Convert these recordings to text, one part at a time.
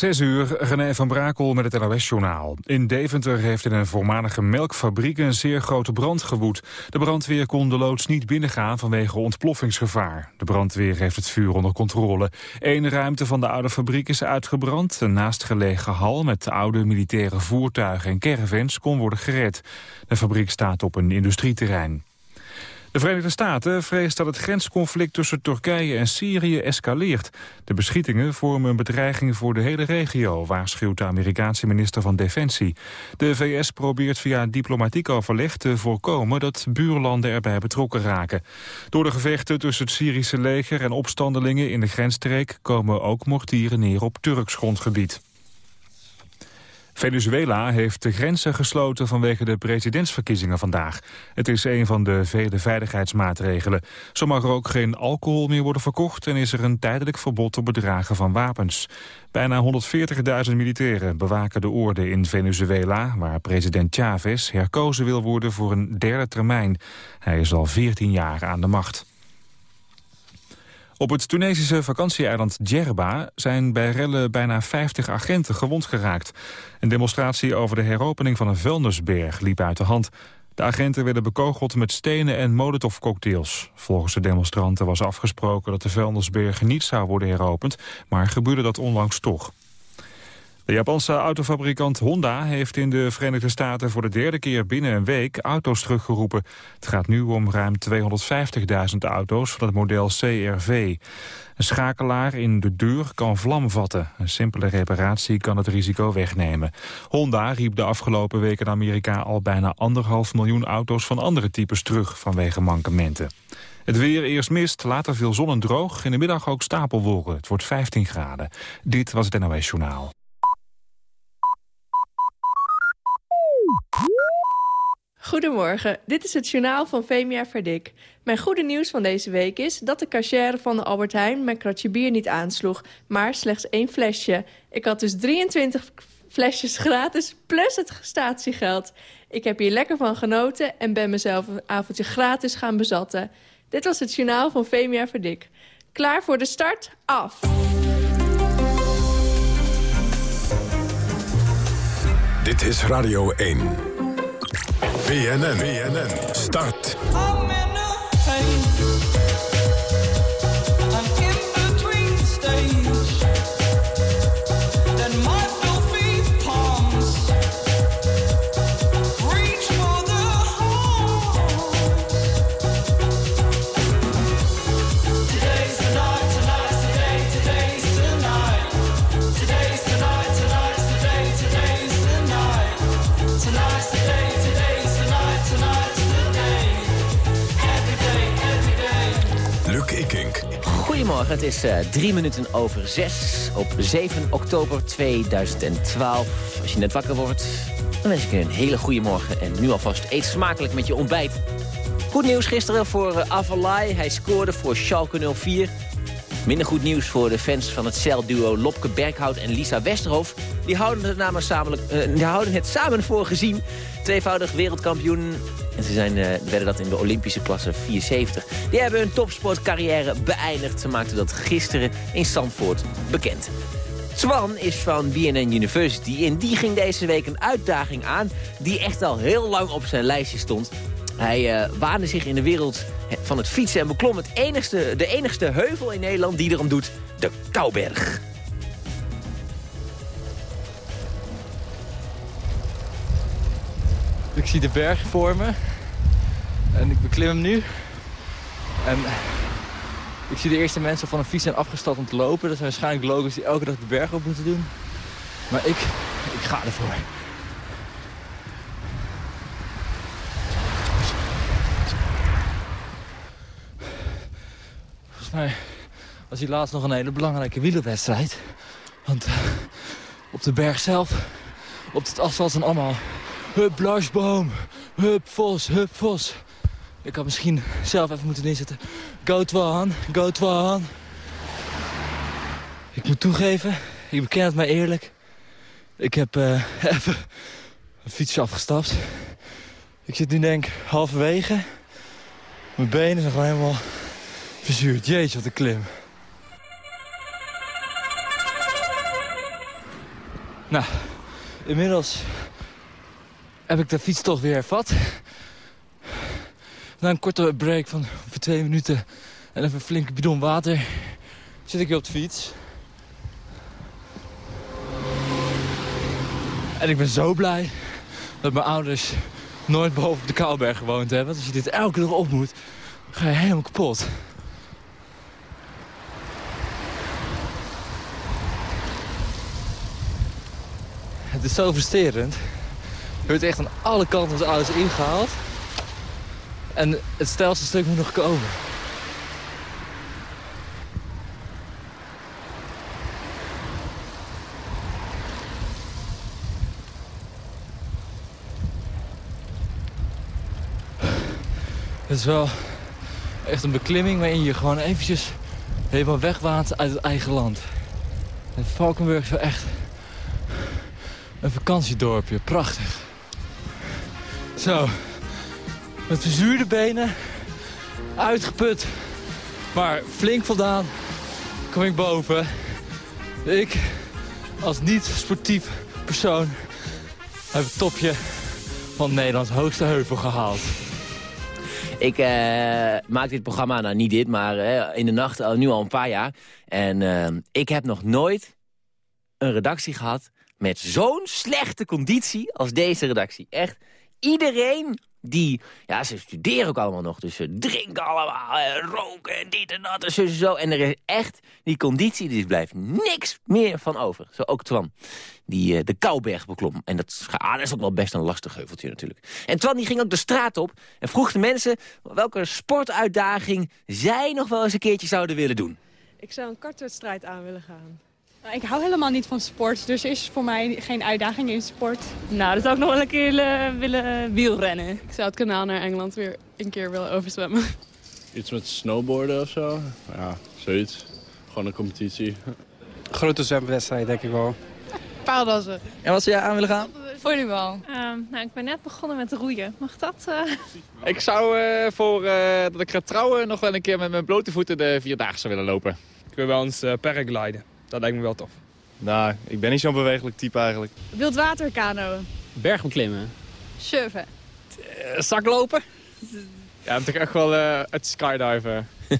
Zes uur, René van Brakel met het NOS-journaal. In Deventer heeft in een voormalige melkfabriek een zeer grote brand gewoed. De brandweer kon de loods niet binnengaan vanwege ontploffingsgevaar. De brandweer heeft het vuur onder controle. Eén ruimte van de oude fabriek is uitgebrand. Een naastgelegen hal met oude militaire voertuigen en caravans kon worden gered. De fabriek staat op een industrieterrein. De Verenigde Staten vreest dat het grensconflict tussen Turkije en Syrië escaleert. De beschietingen vormen een bedreiging voor de hele regio, waarschuwt de Amerikaanse minister van Defensie. De VS probeert via diplomatiek overleg te voorkomen dat buurlanden erbij betrokken raken. Door de gevechten tussen het Syrische leger en opstandelingen in de grensstreek komen ook mortieren neer op Turks grondgebied. Venezuela heeft de grenzen gesloten vanwege de presidentsverkiezingen vandaag. Het is een van de vele veiligheidsmaatregelen. Zo mag er ook geen alcohol meer worden verkocht... en is er een tijdelijk verbod op bedragen van wapens. Bijna 140.000 militairen bewaken de orde in Venezuela... waar president Chavez herkozen wil worden voor een derde termijn. Hij is al 14 jaar aan de macht. Op het Tunesische vakantieeiland Djerba zijn bij rellen bijna 50 agenten gewond geraakt. Een demonstratie over de heropening van een vuilnisberg liep uit de hand. De agenten werden bekogeld met stenen en molotovcocktails. Volgens de demonstranten was afgesproken dat de vuilnisberg niet zou worden heropend, maar gebeurde dat onlangs toch. De Japanse autofabrikant Honda heeft in de Verenigde Staten voor de derde keer binnen een week auto's teruggeroepen. Het gaat nu om ruim 250.000 auto's van het model CRV. Een schakelaar in de deur kan vlam vatten. Een simpele reparatie kan het risico wegnemen. Honda riep de afgelopen weken in Amerika al bijna anderhalf miljoen auto's van andere types terug vanwege mankementen. Het weer eerst mist, later veel zon en droog. In de middag ook stapelwolken. Het wordt 15 graden. Dit was het NOS Journaal. Goedemorgen, dit is het journaal van Femia Verdik. Mijn goede nieuws van deze week is dat de cachère van de Albert Heijn... mijn kratje bier niet aansloeg, maar slechts één flesje. Ik had dus 23 flesjes gratis plus het statiegeld. Ik heb hier lekker van genoten en ben mezelf een avondje gratis gaan bezatten. Dit was het journaal van Femia Verdik. Klaar voor de start? Af! Dit is Radio 1. BNN, BNN, start. Goedemorgen, het is uh, drie minuten over zes op 7 oktober 2012. Als je net wakker wordt, dan wens ik je een hele goede morgen. En nu alvast eet smakelijk met je ontbijt. Goed nieuws gisteren voor uh, Avalai. Hij scoorde voor Schalke 04. Minder goed nieuws voor de fans van het celduo Lopke Berghout en Lisa Westerhof. Die houden het, namelijk samen, uh, die houden het samen voor gezien. Tweevoudig wereldkampioen en ze zijn, uh, werden dat in de Olympische klasse 74. Die hebben hun topsportcarrière beëindigd. Ze maakten dat gisteren in Stanford bekend. Swan is van BNN University en die ging deze week een uitdaging aan... die echt al heel lang op zijn lijstje stond. Hij uh, waande zich in de wereld van het fietsen en beklom het enigste, de enigste heuvel in Nederland die erom doet, de Kouberg. Ik zie de berg voor me. En ik beklim hem nu. En ik zie de eerste mensen van een fiets zijn afgestapt om te lopen. Dat zijn waarschijnlijk logos die elke dag de berg op moeten doen. Maar ik, ik ga ervoor. Volgens mij was hier laatst nog een hele belangrijke wielerwedstrijd. Want uh, op de berg zelf, op het asfalt zijn allemaal... Hup, Blasboom, hup, Vos, hup, Vos. Ik had misschien zelf even moeten inzetten. Go Twan, go Twan. Ik moet toegeven, ik beken het mij eerlijk. Ik heb uh, even een fietsje afgestapt. Ik zit nu denk halverwege. Mijn benen zijn gewoon helemaal verzuurd. Jeetje, wat een klim. Nou, inmiddels heb ik de fiets toch weer hervat. Na een korte break van voor twee minuten en even een flinke bidon water... zit ik weer op de fiets. En ik ben zo blij dat mijn ouders nooit boven de Kouwberg gewoond hebben. Want als je dit elke dag op moet, ga je helemaal kapot. Het is zo frustrerend. Je wordt echt aan alle kanten van ouders ingehaald. En het stelste stuk moet nog komen. Het is wel echt een beklimming waarin je gewoon eventjes helemaal wegwaant uit het eigen land. En Valkenburg is wel echt een vakantiedorpje. Prachtig. Zo. Met verzuurde benen. Uitgeput. Maar flink voldaan kom ik boven. Ik, als niet-sportief persoon, heb het topje van Nederlands hoogste heuvel gehaald. Ik uh, maak dit programma, nou niet dit, maar uh, in de nacht al, nu al een paar jaar. En uh, ik heb nog nooit een redactie gehad met zo'n slechte conditie als deze redactie. Echt, iedereen die, ja, ze studeren ook allemaal nog, dus ze drinken allemaal, en roken en dit en dat en zo. En er is echt, die conditie, er blijft niks meer van over. Zo ook Twan, die uh, de Kouberg beklom. En dat, ah, dat is ook wel best een lastig heuveltje natuurlijk. En Twan die ging ook de straat op en vroeg de mensen welke sportuitdaging zij nog wel eens een keertje zouden willen doen. Ik zou een kartwedstrijd aan willen gaan. Nou, ik hou helemaal niet van sport, dus er is voor mij geen uitdaging in sport. Nou, dat zou ik nog wel een keer uh, willen wielrennen. Ik zou het kanaal naar Engeland weer een keer willen overzwemmen. Iets met snowboarden of zo. Ja, zoiets. Gewoon een competitie. Grote zwemwedstrijd, denk ik wel. Paaldassen. En wat zou jij aan willen gaan? Volleybal. Um, nou, ik ben net begonnen met roeien. Mag dat? Uh... Ik zou uh, voor uh, dat ik ga trouwen nog wel een keer met mijn blote voeten de Vierdaagse willen lopen. Ik wil wel eens paragliden. Dat lijkt me wel tof. Nou, ik ben niet zo'n bewegelijk type eigenlijk. Wildwaterkano. Bergbeklimmen. Surfen. Uh, zaklopen. Ja, toch echt wel uh, het skydiven.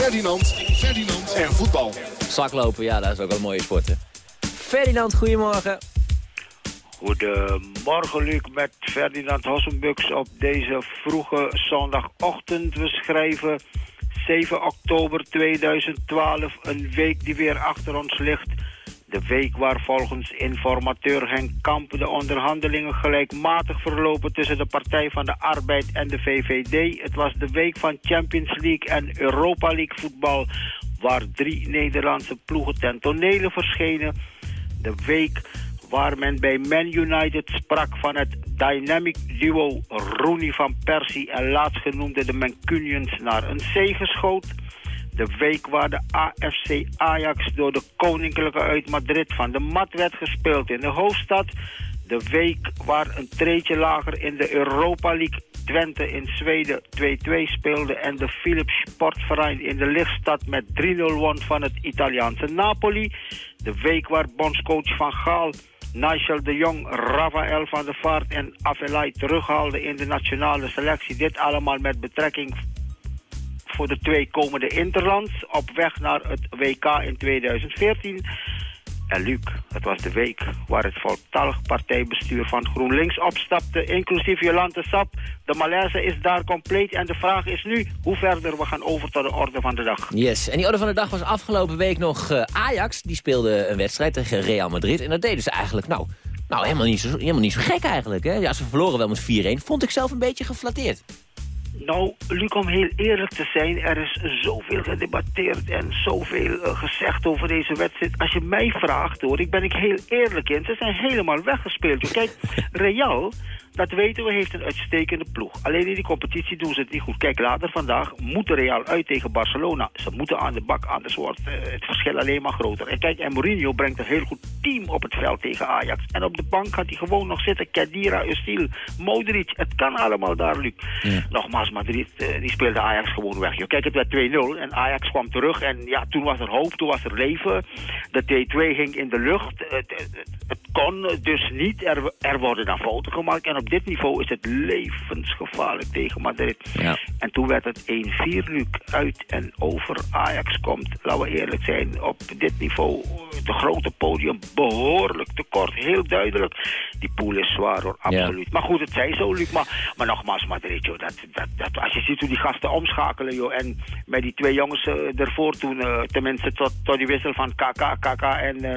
Ferdinand, Ferdinand en voetbal. Zaklopen, ja, dat is ook wel een mooie sport. Ferdinand, goedemorgen. Goedemorgen Luc met Ferdinand Hossenbux op deze vroege zondagochtend. We schrijven 7 oktober 2012, een week die weer achter ons ligt. De week waar volgens informateur Henk Kamp de onderhandelingen gelijkmatig verlopen tussen de Partij van de Arbeid en de VVD. Het was de week van Champions League en Europa League voetbal, waar drie Nederlandse ploegen ten tonele verschenen. De week waar men bij Man United sprak van het dynamic duo Rooney van Persie en laatstgenoemde de Mancunians naar een zege schoot. De week waar de AFC Ajax door de Koninklijke uit Madrid van de mat werd gespeeld in de hoofdstad. De week waar een treetje lager in de Europa League Twente in Zweden 2-2 speelde en de Philips Sportverein in de lichtstad met 3-0 won van het Italiaanse Napoli. De week waar bondscoach Van Gaal Nigel de Jong, Rafael van der Vaart en Afelai terughaalde in de nationale selectie. Dit allemaal met betrekking voor de twee komende interlands op weg naar het WK in 2014. En Luc, het was de week waar het voltallig partijbestuur van GroenLinks opstapte, inclusief Jolante Sap. De malaise is daar compleet en de vraag is nu hoe verder we gaan over tot de orde van de dag. Yes, en die orde van de dag was afgelopen week nog uh, Ajax. Die speelde een wedstrijd tegen Real Madrid en dat deden ze eigenlijk, nou, nou helemaal, niet zo, helemaal niet zo gek eigenlijk. Hè? Ja, ze verloren wel met 4-1. Vond ik zelf een beetje geflatteerd. Nou, Luc, om heel eerlijk te zijn, er is zoveel gedebatteerd en zoveel uh, gezegd over deze wedstrijd. Als je mij vraagt, hoor, ik ben ik heel eerlijk in, ze zijn helemaal weggespeeld. Kijk, Real, dat weten we, heeft een uitstekende ploeg. Alleen in die competitie doen ze het niet goed. Kijk, later vandaag moet Real uit tegen Barcelona. Ze moeten aan de bak, anders wordt uh, het verschil alleen maar groter. En kijk, en Mourinho brengt een heel goed team op het veld tegen Ajax. En op de bank gaat hij gewoon nog zitten. Kedira, Ustil, Modric. Het kan allemaal daar, Luc. Ja. Nogmaals, Madrid, uh, die speelde Ajax gewoon weg. Joh. Kijk, het werd 2-0 en Ajax kwam terug. En ja, toen was er hoop, toen was er leven. De 2-2 ging in de lucht. Het, het, het kon dus niet. Er, er worden dan fouten gemaakt. En op dit niveau is het levensgevaarlijk tegen Madrid. Ja. En toen werd het 1-4, Luc, uit en over. Ajax komt, laten we eerlijk zijn, op dit niveau, de grote podium, behoorlijk tekort. Heel duidelijk. Die pool is zwaar hoor, absoluut. Ja. Maar goed, het zij zo, Luc. Maar, maar nogmaals, Madrid, joh, dat, dat, dat, als je ziet hoe die gasten omschakelen, joh. En met die twee jongens uh, ervoor toen, uh, tenminste tot, tot die wissel van KK, KK en uh,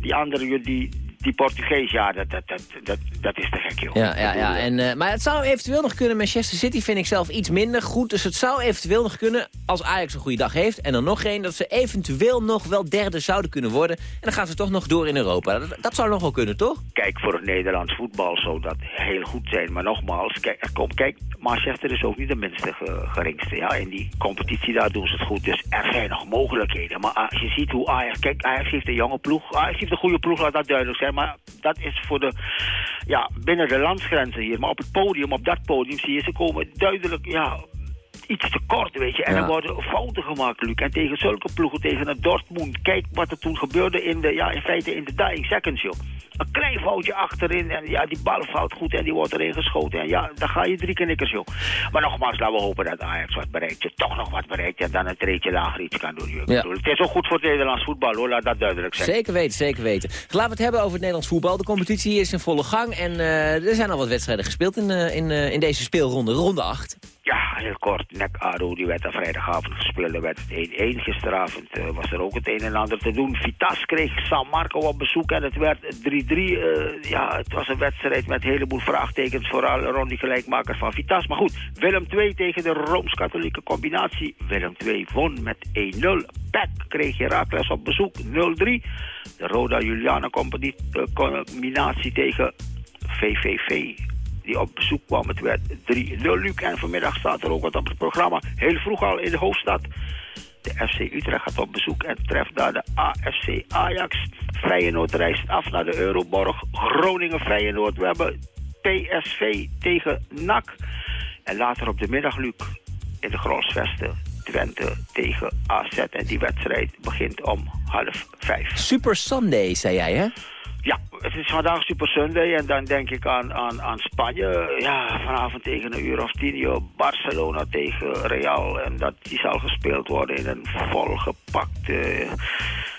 die andere, joh, die die Portugees, ja, dat, dat, dat, dat, dat is te gek, joh. Ja, ja, ja. En, uh, maar het zou eventueel nog kunnen. Manchester City vind ik zelf iets minder goed. Dus het zou eventueel nog kunnen, als Ajax een goede dag heeft... en dan nog één, dat ze eventueel nog wel derde zouden kunnen worden. En dan gaan ze toch nog door in Europa. Dat, dat zou nog wel kunnen, toch? Kijk, voor het Nederlands voetbal zou dat heel goed zijn. Maar nogmaals, kijk, kom, kijk Manchester is ook niet de minste geringste. Ja, in die competitie daar doen ze het goed. Dus er zijn nog mogelijkheden. Maar als je ziet hoe Ajax... Kijk, Ajax heeft een jonge ploeg. Ajax heeft een goede ploeg, laat dat duidelijk zijn. Maar dat is voor de... Ja, binnen de landsgrenzen hier. Maar op het podium, op dat podium zie je... Ze komen duidelijk... Ja, iets te kort, weet je. En ja. er worden fouten gemaakt, Luc. En tegen zulke ploegen, tegen een Dortmund... Kijk wat er toen gebeurde in de... Ja, in feite in de dying seconds, joh. Een klein foutje achterin en ja, die bal valt goed en die wordt erin geschoten. En ja, dan ga je drie knikkers, joh. Maar nogmaals, laten we hopen dat Ajax wat bereikt. Je toch nog wat bereikt en dan een treetje lager iets kan doen. Ja. Het is ook goed voor het Nederlands voetbal, hoor. Laat dat duidelijk zijn. Zeker weten, zeker weten. Laten we het hebben over het Nederlands voetbal. De competitie is in volle gang en uh, er zijn al wat wedstrijden gespeeld in, uh, in, uh, in deze speelronde, ronde 8. Ja, heel kort. Nek Ado, die werd er vrijdagavond gespeeld. Er werd het 1-1. Gisteravond was er ook het een en ander te doen. Vitas kreeg San Marco op bezoek en het werd 3-3. Uh, ja, het was een wedstrijd met een heleboel vraagtekens. Vooral rond die gelijkmaker van Vitas. Maar goed, Willem II tegen de Rooms-Katholieke combinatie. Willem II won met 1-0. Peck kreeg Herakles op bezoek 0-3. De Roda Juliana combinatie tegen VVV die op bezoek kwam. Het werd 3-0 Luc en vanmiddag staat er ook wat op het programma. Heel vroeg al in de hoofdstad. De FC Utrecht gaat op bezoek en treft daar de AFC Ajax. Feyenoord reist af naar de Euroborg. Groningen Feyenoord. We hebben PSV tegen NAC. En later op de middag, Luc, in de Grolsvesten. Twente tegen AZ. En die wedstrijd begint om half vijf. Super Sunday, zei jij, hè? Ja, het is vandaag Super Sunday en dan denk ik aan, aan, aan Spanje. Ja, vanavond tegen een uur of tien uur Barcelona tegen Real. En dat die zal gespeeld worden in een volgepakt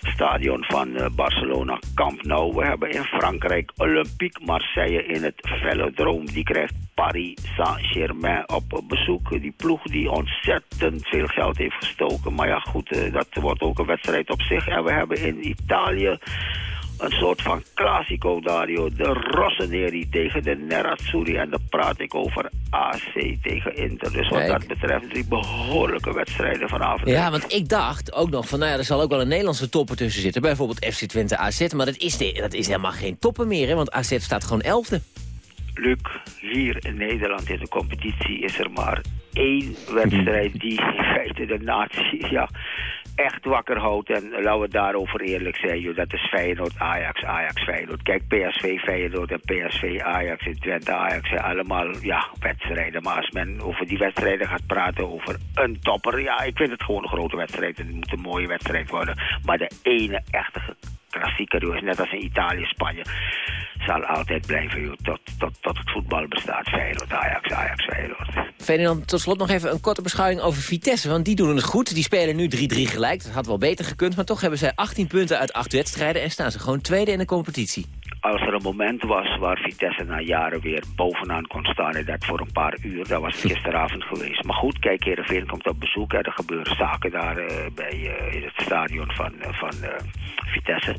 stadion van uh, Barcelona Camp Nou. We hebben in Frankrijk Olympique Marseille in het Velodrome. Die krijgt Paris Saint-Germain op bezoek. Die ploeg die ontzettend veel geld heeft gestoken. Maar ja, goed, uh, dat wordt ook een wedstrijd op zich. En we hebben in Italië een soort van classico, Dario. De Rossoneri tegen de Nerazzurri. En dan praat ik over AC tegen Inter. Dus wat Kijk. dat betreft drie behoorlijke wedstrijden vanavond. Ja, want ik dacht ook nog van, nou ja, er zal ook wel een Nederlandse topper tussen zitten. Bijvoorbeeld FC Twente AZ. Maar dat is, de, dat is helemaal geen topper meer, hè? Want AZ staat gewoon elfde. Luc, hier in Nederland in de competitie is er maar één wedstrijd die in feite de natie... Ja, echt wakker houdt. En laten we daarover eerlijk zijn, joh, dat is Feyenoord, Ajax, Ajax, Feyenoord. Kijk, PSV, Feyenoord en PSV, Ajax in Twente, Ajax zijn allemaal ja, wedstrijden. Maar als men over die wedstrijden gaat praten, over een topper... ja, ik vind het gewoon een grote wedstrijd. Het moet een mooie wedstrijd worden. Maar de ene echte klassieker, net als in Italië, Spanje... zal altijd blijven, joh, tot, tot, tot het voetbal bestaat. Feyenoord, Ajax, Ajax, Feyenoord. Ferdinand, tot slot nog even een korte beschouwing over Vitesse. Want die doen het goed. Die spelen nu 3-3 gelijk. Dat had wel beter gekund. Maar toch hebben zij 18 punten uit 8 wedstrijden... en staan ze gewoon tweede in de competitie. Als er een moment was waar Vitesse na jaren weer bovenaan kon staan... en dat voor een paar uur, dat was het gisteravond geweest. Maar goed, kijk, Heerenveen komt op bezoek. Hè. Er gebeuren zaken daar uh, bij, uh, in het stadion van, uh, van Vitesse.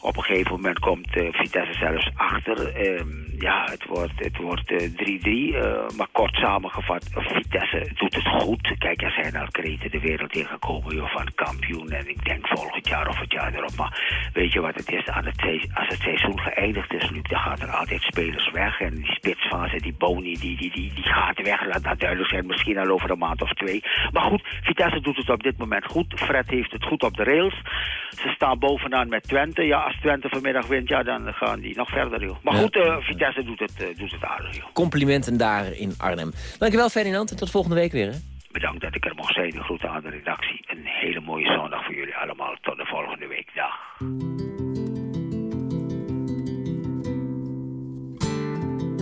Op een gegeven moment komt Vitesse zelfs achter. Ehm, ja, het wordt 3-3. Het wordt, maar kort samengevat, Vitesse doet het goed. Kijk, er zijn al kreten de wereld ingekomen joh, van kampioen. En ik denk volgend jaar of het jaar erop. Maar weet je wat het is? Aan het, als het seizoen gaat geëindigd is nu, dan gaat er altijd spelers weg. En die spitsfase, die Boni, die, die, die, die gaat weg. Laat dat duidelijk zijn, misschien al over een maand of twee. Maar goed, Vitesse doet het op dit moment goed. Fred heeft het goed op de rails. Ze staan bovenaan met Twente. Ja, als Twente vanmiddag wint, ja, dan gaan die nog verder. Joh. Maar goed, uh, Vitesse doet het, uh, doet het aardig. Joh. Complimenten daar in Arnhem. Dankjewel Ferdinand en tot volgende week weer. Hè? Bedankt dat ik er mocht zijn. De groeten aan de redactie. Een hele mooie zondag voor jullie allemaal. Tot de volgende week. Dag.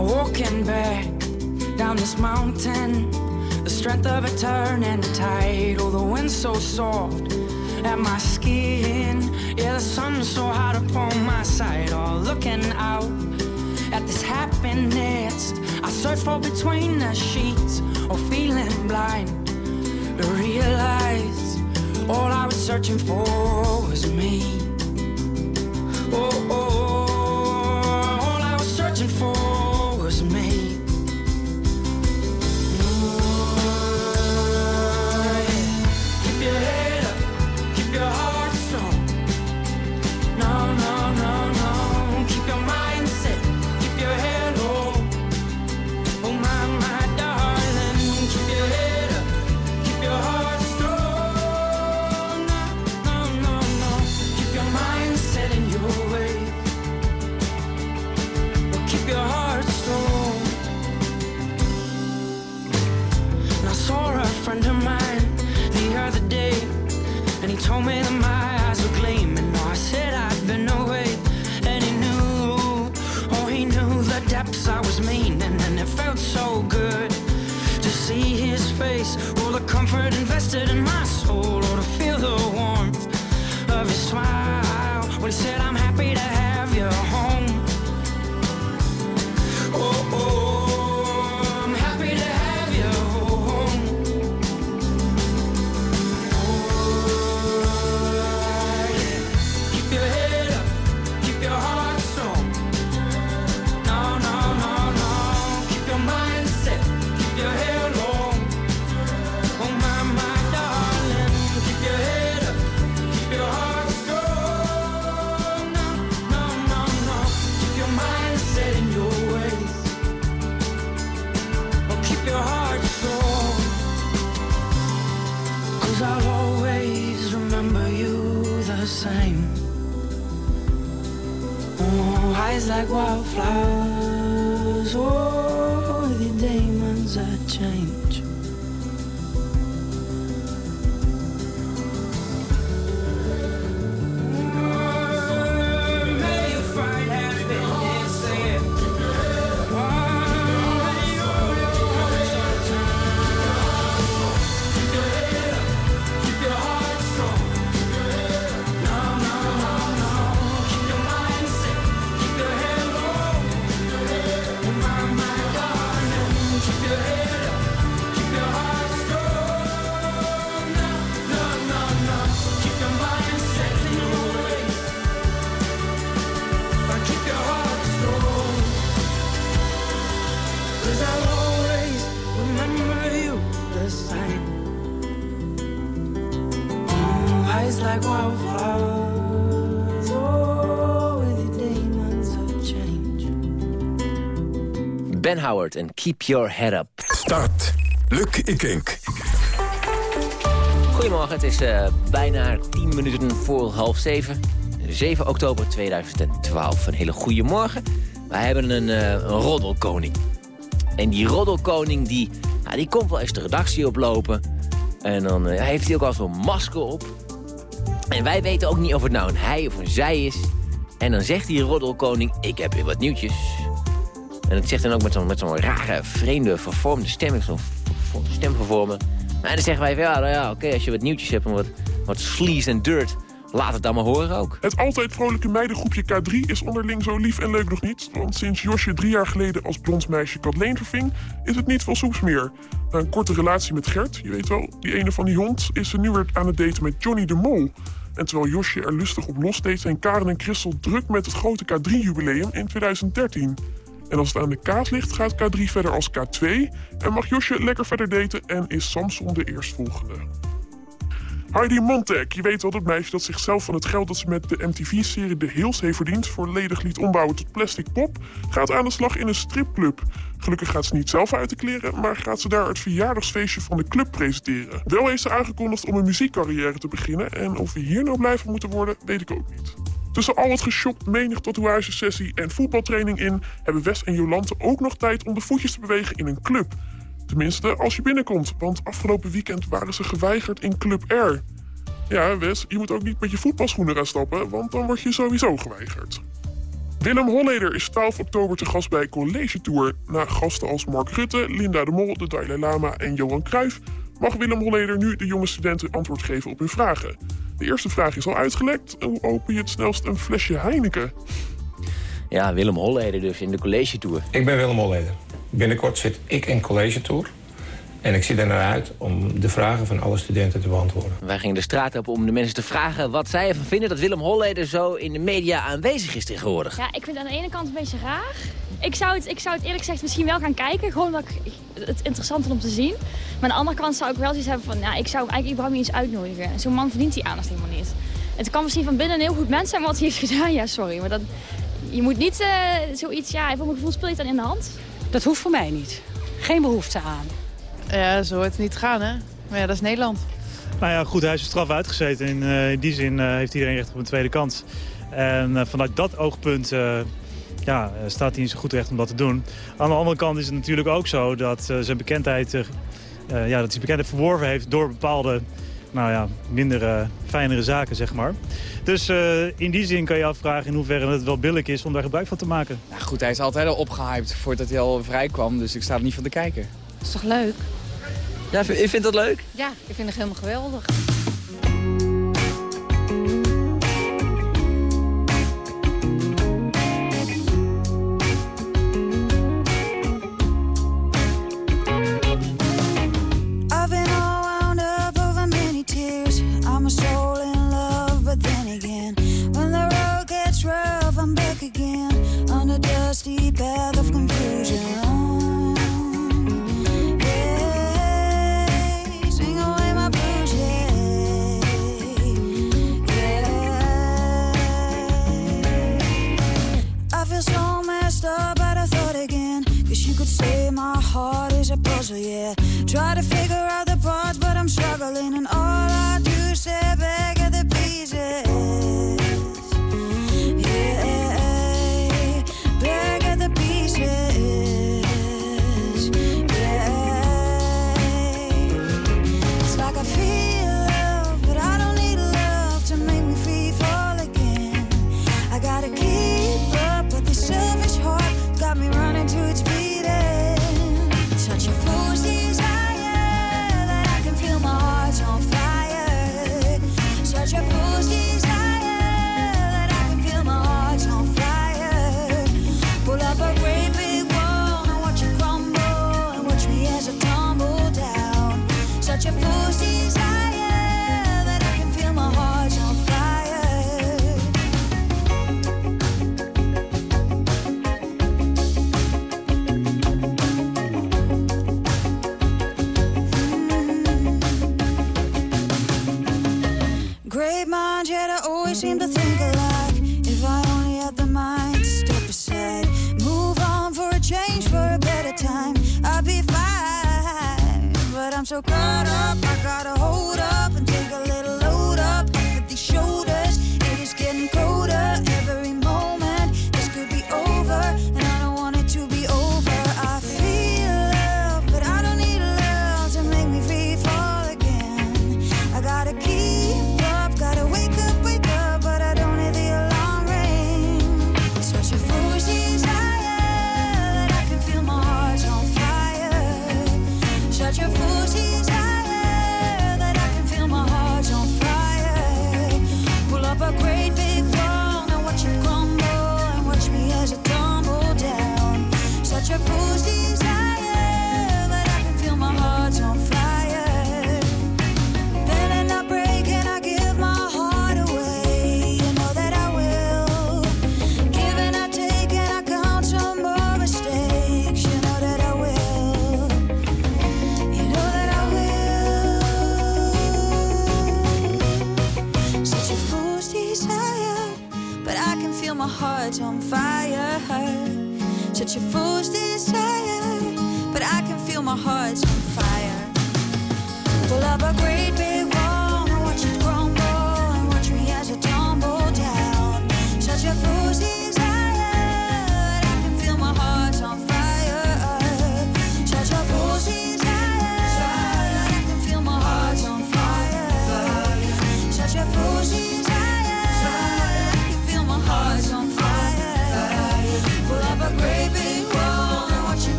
Now, walking back down this mountain, the strength of a turning tide, oh, the wind so soft at my skin. Yeah, the sun so hot upon my side, all oh, looking out at this happiness. I search for between the sheets. Or feeling blind to realize all I was searching for was me. Oh, oh, oh. His face, all the comfort invested in my soul, or to feel the warmth of his smile like wildflowers. Ben Howard en Keep Your Head Up. Start. Luc Ikink. Goedemorgen, het is eh, bijna 10 minuten voor half 7. 7 oktober 2012. Een hele goede morgen. Wij hebben een, eh, een roddelkoning. En die roddelkoning die, nou, die komt wel eens de redactie oplopen. En dan eh, heeft hij ook al zo'n masker op. En wij weten ook niet of het nou een hij of een zij is. En dan zegt die roddelkoning, ik heb weer wat nieuwtjes. En dat zegt dan ook met zo'n rare, vreemde, vervormde stem. Zo'n stemvervormer. En dan zeggen wij, van, ja, nou ja oké, als je wat nieuwtjes hebt en wat, wat sleaze en dirt Laat het dan maar horen ook. Het altijd vrolijke meidengroepje K3 is onderling zo lief en leuk nog niet. Want sinds Josje drie jaar geleden als blond meisje Kathleen verving... is het niet veel soeps meer. Na een korte relatie met Gert, je weet wel, die ene van die hond... is ze nu weer aan het daten met Johnny de Mol. En terwijl Josje er lustig op lossteekt... zijn Karen en Christel druk met het grote K3-jubileum in 2013... En als het aan de kaas ligt, gaat K3 verder als K2... en mag Josje lekker verder daten en is Samson de eerstvolgende. Heidi Montek, je weet wel dat meisje dat zichzelf van het geld dat ze met de MTV-serie De Hills heeft verdiend... volledig liet ombouwen tot plastic pop, gaat aan de slag in een stripclub. Gelukkig gaat ze niet zelf uit de kleren, maar gaat ze daar het verjaardagsfeestje van de club presenteren. Wel heeft ze aangekondigd om een muziekcarrière te beginnen... en of we hier nou blijven moeten worden, weet ik ook niet. Tussen al het geshopt, menig tatoeagesessie en voetbaltraining in... hebben Wes en Jolante ook nog tijd om de voetjes te bewegen in een club. Tenminste, als je binnenkomt, want afgelopen weekend waren ze geweigerd in Club R. Ja, Wes, je moet ook niet met je voetbalschoenen gaan stappen, want dan word je sowieso geweigerd. Willem Holleder is 12 oktober te gast bij College Tour. Na gasten als Mark Rutte, Linda de Mol, de Dalai Lama en Johan Cruijff... mag Willem Holleder nu de jonge studenten antwoord geven op hun vragen. De eerste vraag is al uitgelekt. Hoe open je het snelst een flesje Heineken? Ja, Willem Holleder dus in de College Tour. Ik ben Willem Holleder. Binnenkort zit ik in College Tour. En ik zie er naar uit om de vragen van alle studenten te beantwoorden. Wij gingen de straat op om de mensen te vragen wat zij ervan vinden... dat Willem Holleder zo in de media aanwezig is tegenwoordig. Ja, ik vind het aan de ene kant een beetje raar. Ik zou het, ik zou het eerlijk gezegd misschien wel gaan kijken. Gewoon omdat ik het interessant vind om te zien. Maar aan de andere kant zou ik wel zoiets hebben van... Nou, ik zou hem eigenlijk überhaupt niet eens uitnodigen. Zo'n man verdient die aandacht helemaal niet. Het kan misschien van binnen een heel goed mens zijn wat hij heeft gedaan. Ja, sorry. Maar dat, je moet niet uh, zoiets... Ja, voor mijn gevoel speel je het dan in de hand. Dat hoeft voor mij niet. Geen behoefte aan. Ja, zo hoort het niet te gaan, hè? Maar ja, dat is Nederland. Nou ja, goed, hij is straf uitgezeten. In, uh, in die zin uh, heeft iedereen recht op een tweede kans. En uh, vanuit dat oogpunt ja, staat hij in zijn goed recht om dat te doen. Aan de andere kant is het natuurlijk ook zo dat zijn bekendheid... ja, dat hij bekendheid verworven heeft door bepaalde nou ja, minder fijnere zaken, zeg maar. Dus in die zin kan je afvragen in hoeverre het wel billig is om daar gebruik van te maken. Nou goed, hij is altijd al opgehyped voordat hij al vrij kwam, dus ik sta er niet van te kijken. Dat is toch leuk? Ja, je vindt dat leuk? Ja, ik vind het helemaal geweldig. Dusty path of confusion. Yeah, swing away my blues, yeah. Yeah. I feel so messed up, but I thought again. Guess you could say my heart is a puzzle, yeah. Try to figure out the parts, but I'm struggling, and all I do is say back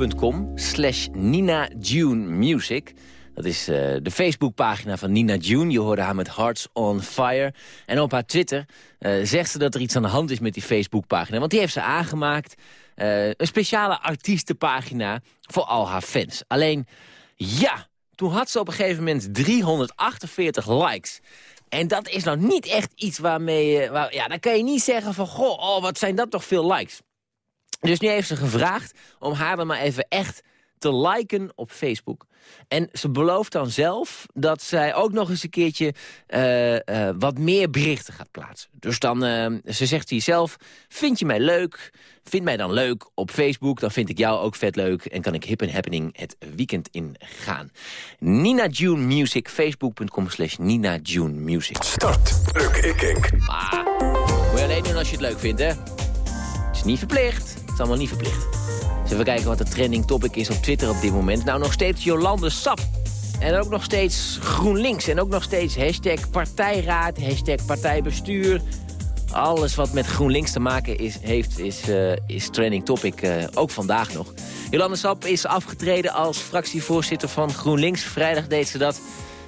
Facebook.com slash Nina June Music. Dat is eh, de Facebookpagina van Nina June. Je hoorde haar met Hearts on Fire. En op haar Twitter eh, zegt ze dat er iets aan de hand is met die Facebookpagina. Want die heeft ze aangemaakt. eh, een speciale artiestenpagina voor al haar fans. Alleen, ja, toen had ze op een gegeven moment 348 likes. En dat is nou niet echt iets waarmee... je- ja, dan kan je niet zeggen van... Goh, oh, wat zijn dat toch veel likes. Dus nu heeft ze gevraagd om haar dan maar even echt te liken op Facebook. En ze belooft dan zelf dat zij ook nog eens een keertje eh, eh, wat meer berichten gaat plaatsen. Dus dan, eh, ze zegt hier zelf, vind je mij leuk? Vind mij dan leuk op Facebook, dan vind ik jou ook vet leuk... en kan ik hip en happening het weekend in gaan. Nina June Music, facebook.com slash Nina June Music. Start. Luc Ikink. Maar moet je alleen doen als je het leuk vindt, hè? Het is niet verplicht. Allemaal niet verplicht. Dus even kijken wat de trending topic is op Twitter op dit moment. Nou, nog steeds Jolande Sap. En ook nog steeds GroenLinks. En ook nog steeds hashtag partijraad, hashtag partijbestuur. Alles wat met GroenLinks te maken is, heeft, is, eh, is trending topic. eh, ook vandaag nog. Jolande Sap is afgetreden als fractievoorzitter van GroenLinks. Vrijdag deed ze dat.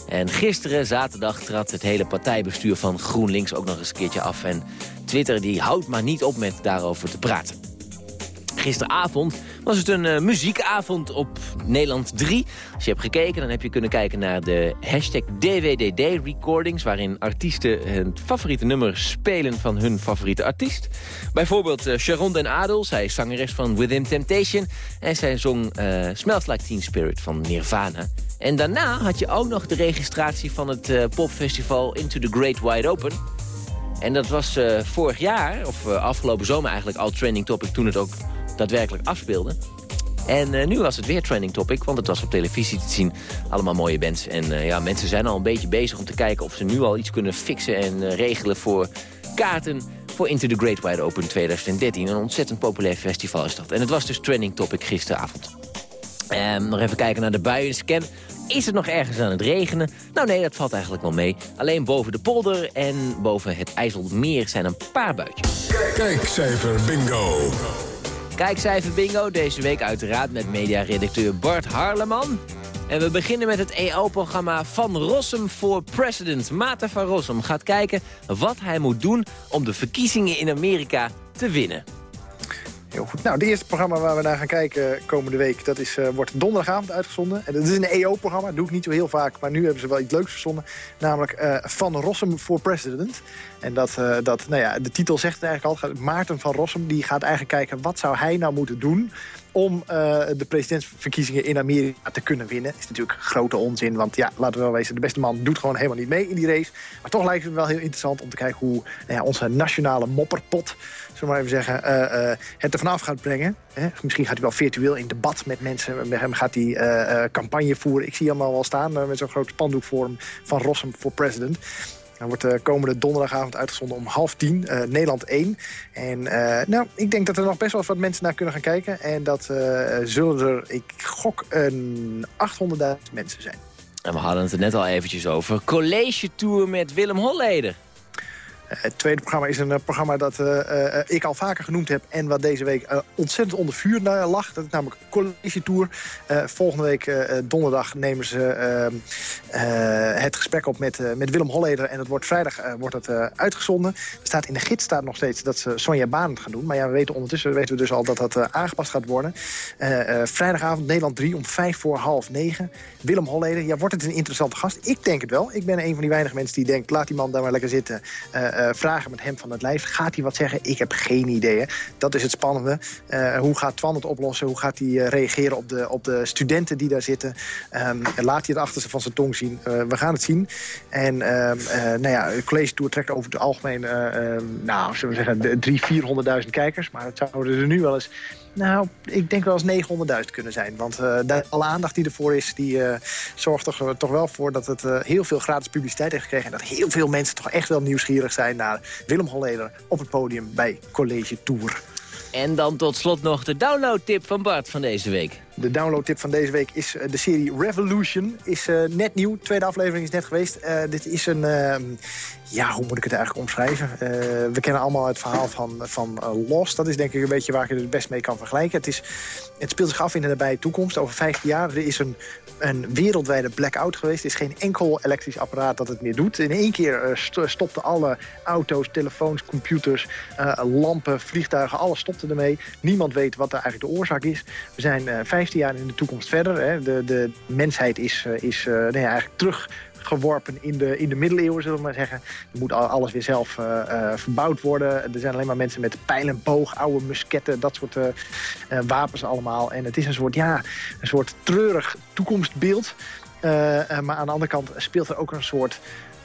En gisteren, zaterdag, trad het hele partijbestuur van GroenLinks ook nog eens een keertje af. En Twitter die houdt maar niet op met daarover te praten. Gisteravond was het een eh, muziekavond op Nederland 3. Als je hebt gekeken, dan heb je kunnen kijken naar de hashtag DWDD recordings... waarin artiesten het favoriete nummer spelen van hun favoriete artiest. Bijvoorbeeld eh, Sharon Den Adel, zij is zangeres van Within Temptation... en zij zong eh, Smells Like Teen Spirit van Nirvana. En daarna had je ook nog de registratie van het popfestival Into the Great Wide Open... En dat was vorig jaar, of afgelopen zomer eigenlijk, al trending topic toen het ook daadwerkelijk afspeelde. En eh, nu was het weer trending topic, want het was op televisie te zien. Allemaal mooie bands. En eh, ja, mensen zijn al een beetje bezig om te kijken of ze nu al iets kunnen fixen en eh, regelen voor kaarten voor Into the Great Wide Open 2013. Een ontzettend populair festival is dat. En het was dus trending topic gisteravond. Ehm, nog even kijken naar de buienscan. Is het nog ergens aan het regenen? Nou nee, dat valt eigenlijk wel mee. Alleen boven de polder en boven het IJsselmeer zijn een paar buitjes. Kijkcijfer bingo. Kijkcijfer bingo, deze week uiteraard met mediaredacteur Bart Harleman. En we beginnen met het EO-programma Van Rossum voor President. Maarten van Rossum gaat kijken wat hij moet doen om de verkiezingen in Amerika te winnen. Nou, het eerste programma waar we naar gaan kijken komende week... dat is, eh, wordt donderdagavond uitgezonden. En dat is een EO-programma, dat doe ik niet zo heel vaak... maar nu hebben ze wel iets leuks verzonnen. Namelijk eh, Van Rossum voor President. En dat, eh, dat, nou ja, de titel zegt het eigenlijk al. Maarten van Rossum die gaat eigenlijk kijken... wat zou hij nou moeten doen om de presidentsverkiezingen in Amerika te kunnen winnen. is natuurlijk grote onzin, want ja, laten we wel wezen... de beste man doet gewoon helemaal niet mee in die race. Maar toch lijkt het wel heel interessant om te kijken... hoe nou ja, onze nationale mopperpot, zullen maar even zeggen... eh, eh, het er vanaf gaat brengen. Hè? Misschien gaat hij wel virtueel in debat met mensen. Met hem gaat hij eh, campagne voeren. Ik zie hem al wel staan met zo'n groot spandoek voor hem... van Rossum voor president. Dan wordt de komende donderdagavond uitgezonden om half tien, Nederland 1. En nou, ik denk dat er nog best wel wat mensen naar kunnen gaan kijken. En dat zullen er, ik gok, een 800.000 mensen zijn. En we hadden het er net al eventjes over. College Tour met Willem Holleder. Het tweede programma is een eh, programma dat eh, eh, ik al vaker genoemd heb... en wat deze week ontzettend onder vuur lag. Dat is namelijk College Tour. Volgende week donderdag nemen ze ehm, eh, het gesprek op met, met Willem Holleder. En dat wordt vrijdag wordt het, uitgezonden. Er staat in de gids staat nog steeds dat ze Sonja Baan gaan doen. Maar ja, we weten ondertussen weten we dus al dat dat aangepast gaat worden. Vrijdagavond Nederland 3 om vijf voor half negen. Willem Holleder, ja, wordt het een interessante gast? Ik denk het wel. Ik ben een van die weinige mensen die denkt... laat die man daar maar lekker zitten. Vragen met hem van het lijf. Gaat hij wat zeggen? Ik heb geen idee. Dat is het spannende. Eh, hoe gaat Twan het oplossen? Hoe gaat hij eh, reageren op de, op de studenten die daar zitten? Ehm, laat hij het achterste van zijn tong zien? Eh, we gaan het zien. En eh, nou ja, de college tour trekt over het algemeen... eh, ehm, nou, zullen we zeggen, de 300.000, 400.000 kijkers. Maar het zouden er nu wel eens... Nou, ik denk wel eens 900.000 kunnen zijn. Want eh, alle aandacht die ervoor is, die eh, zorgt toch, toch wel voor dat het eh, heel veel gratis publiciteit heeft gekregen. En dat heel veel mensen toch echt wel nieuwsgierig zijn naar Willem Holleder op het podium bij College Tour. En dan tot slot nog de downloadtip van Bart van deze week. De downloadtip van deze week is eh, de serie Revolution. Is eh, net nieuw. Tweede aflevering is net geweest. Eh, dit is een... ehm, ja, hoe moet ik het eigenlijk omschrijven? We kennen allemaal het verhaal van, van Lost. Dat is denk ik een beetje waar je het best mee kan vergelijken. Het, is, het speelt zich af in de nabije toekomst. Over 15 jaar. Is een, een wereldwijde blackout geweest. Er is geen enkel elektrisch apparaat dat het meer doet. In één keer st- stopten alle auto's, telefoons, computers, lampen, vliegtuigen. Alles stopte ermee. Niemand weet wat er eigenlijk de oorzaak is. We zijn eh 15 jaar in de toekomst verder. Hè. De, de mensheid is, eh, is eh, nee, eigenlijk terug geworpen in de, in de middeleeuwen, zullen we maar zeggen. Er moet al- alles weer zelf eh, verbouwd worden. Er zijn alleen maar mensen met pijl en boog, oude musketten, dat soort wapens allemaal. En het is een soort, ja, een soort treurig toekomstbeeld. Maar aan de andere kant speelt er ook een soort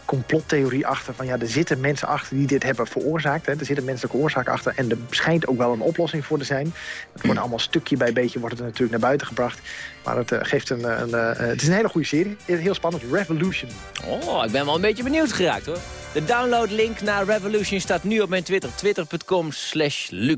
complottheorie achter. Van ja, er zitten mensen achter die dit hebben veroorzaakt. Hè. Er zitten menselijke oorzaken achter. En er schijnt ook wel een oplossing voor te zijn. Het wordt allemaal stukje bij beetje wordt het natuurlijk naar buiten gebracht. Maar het, eh, geeft een, een, eh, het is een hele goede serie. Heel spannend. Revolution. Oh, ik ben wel een beetje benieuwd geraakt hoor. De downloadlink naar Revolution staat nu op mijn Twitter. Twitter.com slash Luc.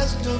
The best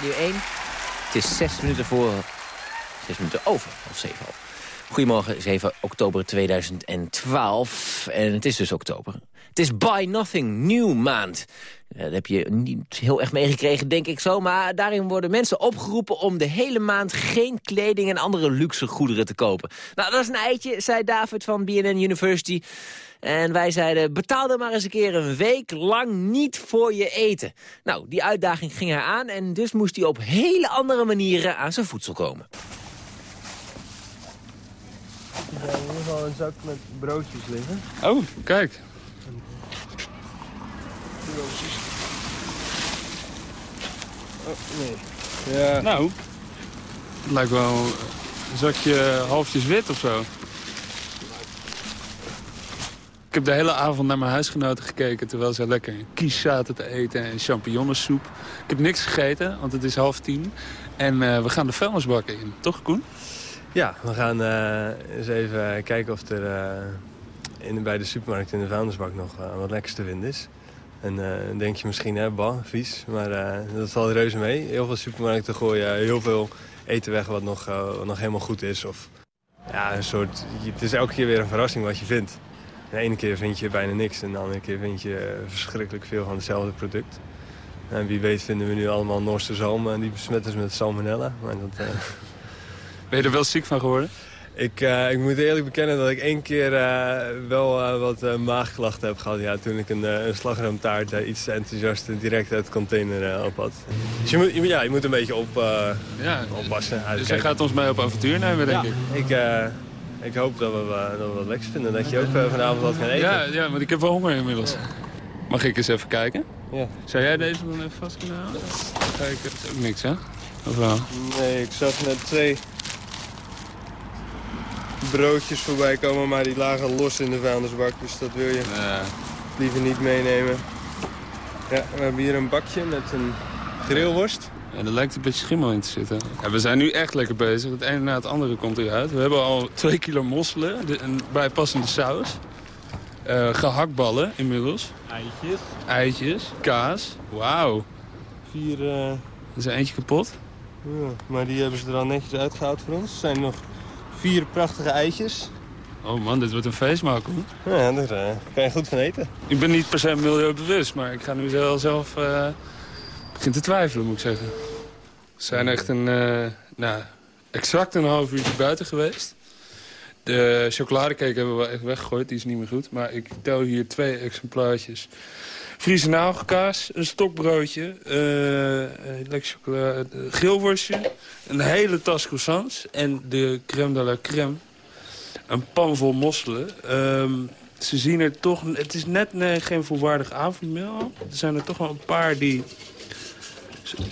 Radio 1. Het is zes minuten voor... Zes minuten over, of zeven al. Goedemorgen, 7 oktober 2012. En het is dus oktober. Het is Buy Nothing New maand. Eh, Dat heb je niet heel erg meegekregen, denk ik zo. Maar daarin worden mensen opgeroepen om de hele maand geen kleding en andere luxe goederen te kopen. Nou, dat is een eitje, zei David van BNN University. En wij zeiden, betaal dan maar eens een keer een week lang niet voor je eten. Nou, die uitdaging ging hij aan en dus moest hij op hele andere manieren aan zijn voedsel komen. Ja, hier wel een zak met broodjes liggen. Oh, kijk. Oh, nee. Ja. Nou, het lijkt wel een zakje halfjes wit of zo. Ik heb de hele avond naar mijn huisgenoten gekeken... terwijl ze lekker kies zaten te eten en champignonsoep. Ik heb niks gegeten, want het is half tien. En eh, we gaan de vuilnisbakken in. Toch, Koen? Ja, we gaan eh, eens even kijken of er eh, in, bij de supermarkt in de vuilnisbak nog wat lekkers te vinden is. En dan denk je misschien, hè, bah, vies. Maar dat valt reuze mee. Heel veel supermarkten gooien heel veel eten weg wat nog, wat nog helemaal goed is. Of, ja, een soort, het is elke keer weer een verrassing wat je vindt. De ene keer vind je bijna niks en de andere keer vind je eh, verschrikkelijk veel van hetzelfde product. En wie weet vinden we nu allemaal Noorse zalm en die besmetten ze met salmonella. Maar dat, eh, Ben je er wel ziek van geworden? ik, eh, ik moet eerlijk bekennen dat ik één keer eh, wel eh, wat eh, maagklachten heb gehad. Ja, toen ik een, eh, een slagroomtaart eh, iets enthousiast eh, direct uit de container eh, op had. Dus je moet, je, ja, je moet een beetje op, eh, Ja, oppassen. Dus uitkijken. gaat ons mee op avontuur nemen, denk Ja, ik. ik, eh, ik hoop dat we, eh, dat we wat lekkers vinden. Dat je ook eh, vanavond wat gaat eten. Ja, ja, want ik heb wel honger inmiddels. Mag ik eens even kijken? Ja. Zou jij deze dan even vast kunnen houden? Kijk, het is ook niks, hè? Of wel? Nee, ik zag net twee broodjes voorbij komen, maar die lagen los in de vuilnisbak. Dus dat wil je liever niet meenemen. Ja, we hebben hier een bakje met een grillworst. Ja, er lijkt een beetje schimmel in te zitten. Ja, we zijn nu echt lekker bezig. Het ene na het andere komt eruit. We hebben al twee kilo mosselen, de, een bijpassende saus. Eh, gehaktballen inmiddels. Eitjes. Eitjes, kaas. Wauw. Vier... eh, Er is er eentje kapot. ja, maar die hebben ze er al netjes uitgehaald voor ons. Er zijn nog vier prachtige eitjes. Oh man, dit wordt een feestmaak hoor. Ja, daar eh, kan je goed van eten. Ik ben niet per se milieubewust, maar ik ga nu wel zelf eh begin te twijfelen, moet ik zeggen. We zijn echt een, eh, nou, exact een half uurtje buiten geweest. De chocoladecake hebben we echt weggegooid, die is niet meer goed. Maar ik tel hier twee exemplaartjes. Friese nagelkaas, een stokbroodje, eh, lekker chocola, eh, geelworstje, een hele tas croissants en de crème de la crème. Een pan vol mosselen. Ehm, ze zien er toch... Het is net geen volwaardig avondmaal. Er zijn er toch wel een paar die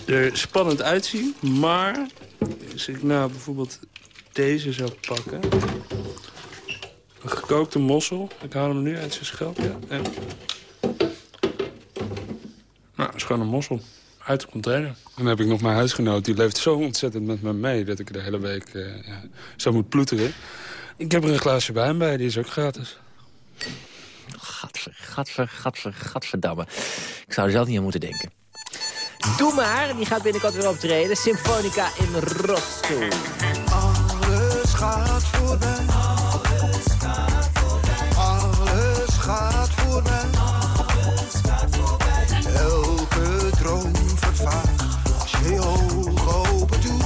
er spannend uitzien. Maar als ik nou bijvoorbeeld deze zou pakken... Een gekookte mossel. Ik haal hem nu uit zijn schelpje. En... Nou, dat is gewoon een mossel. Uit de container. Dan heb ik nog mijn huisgenoot. Die leeft zo ontzettend met me mee... dat ik de hele week eh, ja, zo moet ploeteren. Ik heb er een glaasje wijn bij. Die is ook gratis. Gadver, gadver, gadver, gadverdamme. Ik zou er zelf niet aan moeten denken. Doe maar, die gaat binnenkort weer optreden. Symfonica in Rosso. Alles gaat voorbij. Alles gaat voorbij. Alles gaat. Alles gaat. Elke droom vervaagt je je ogen open doet.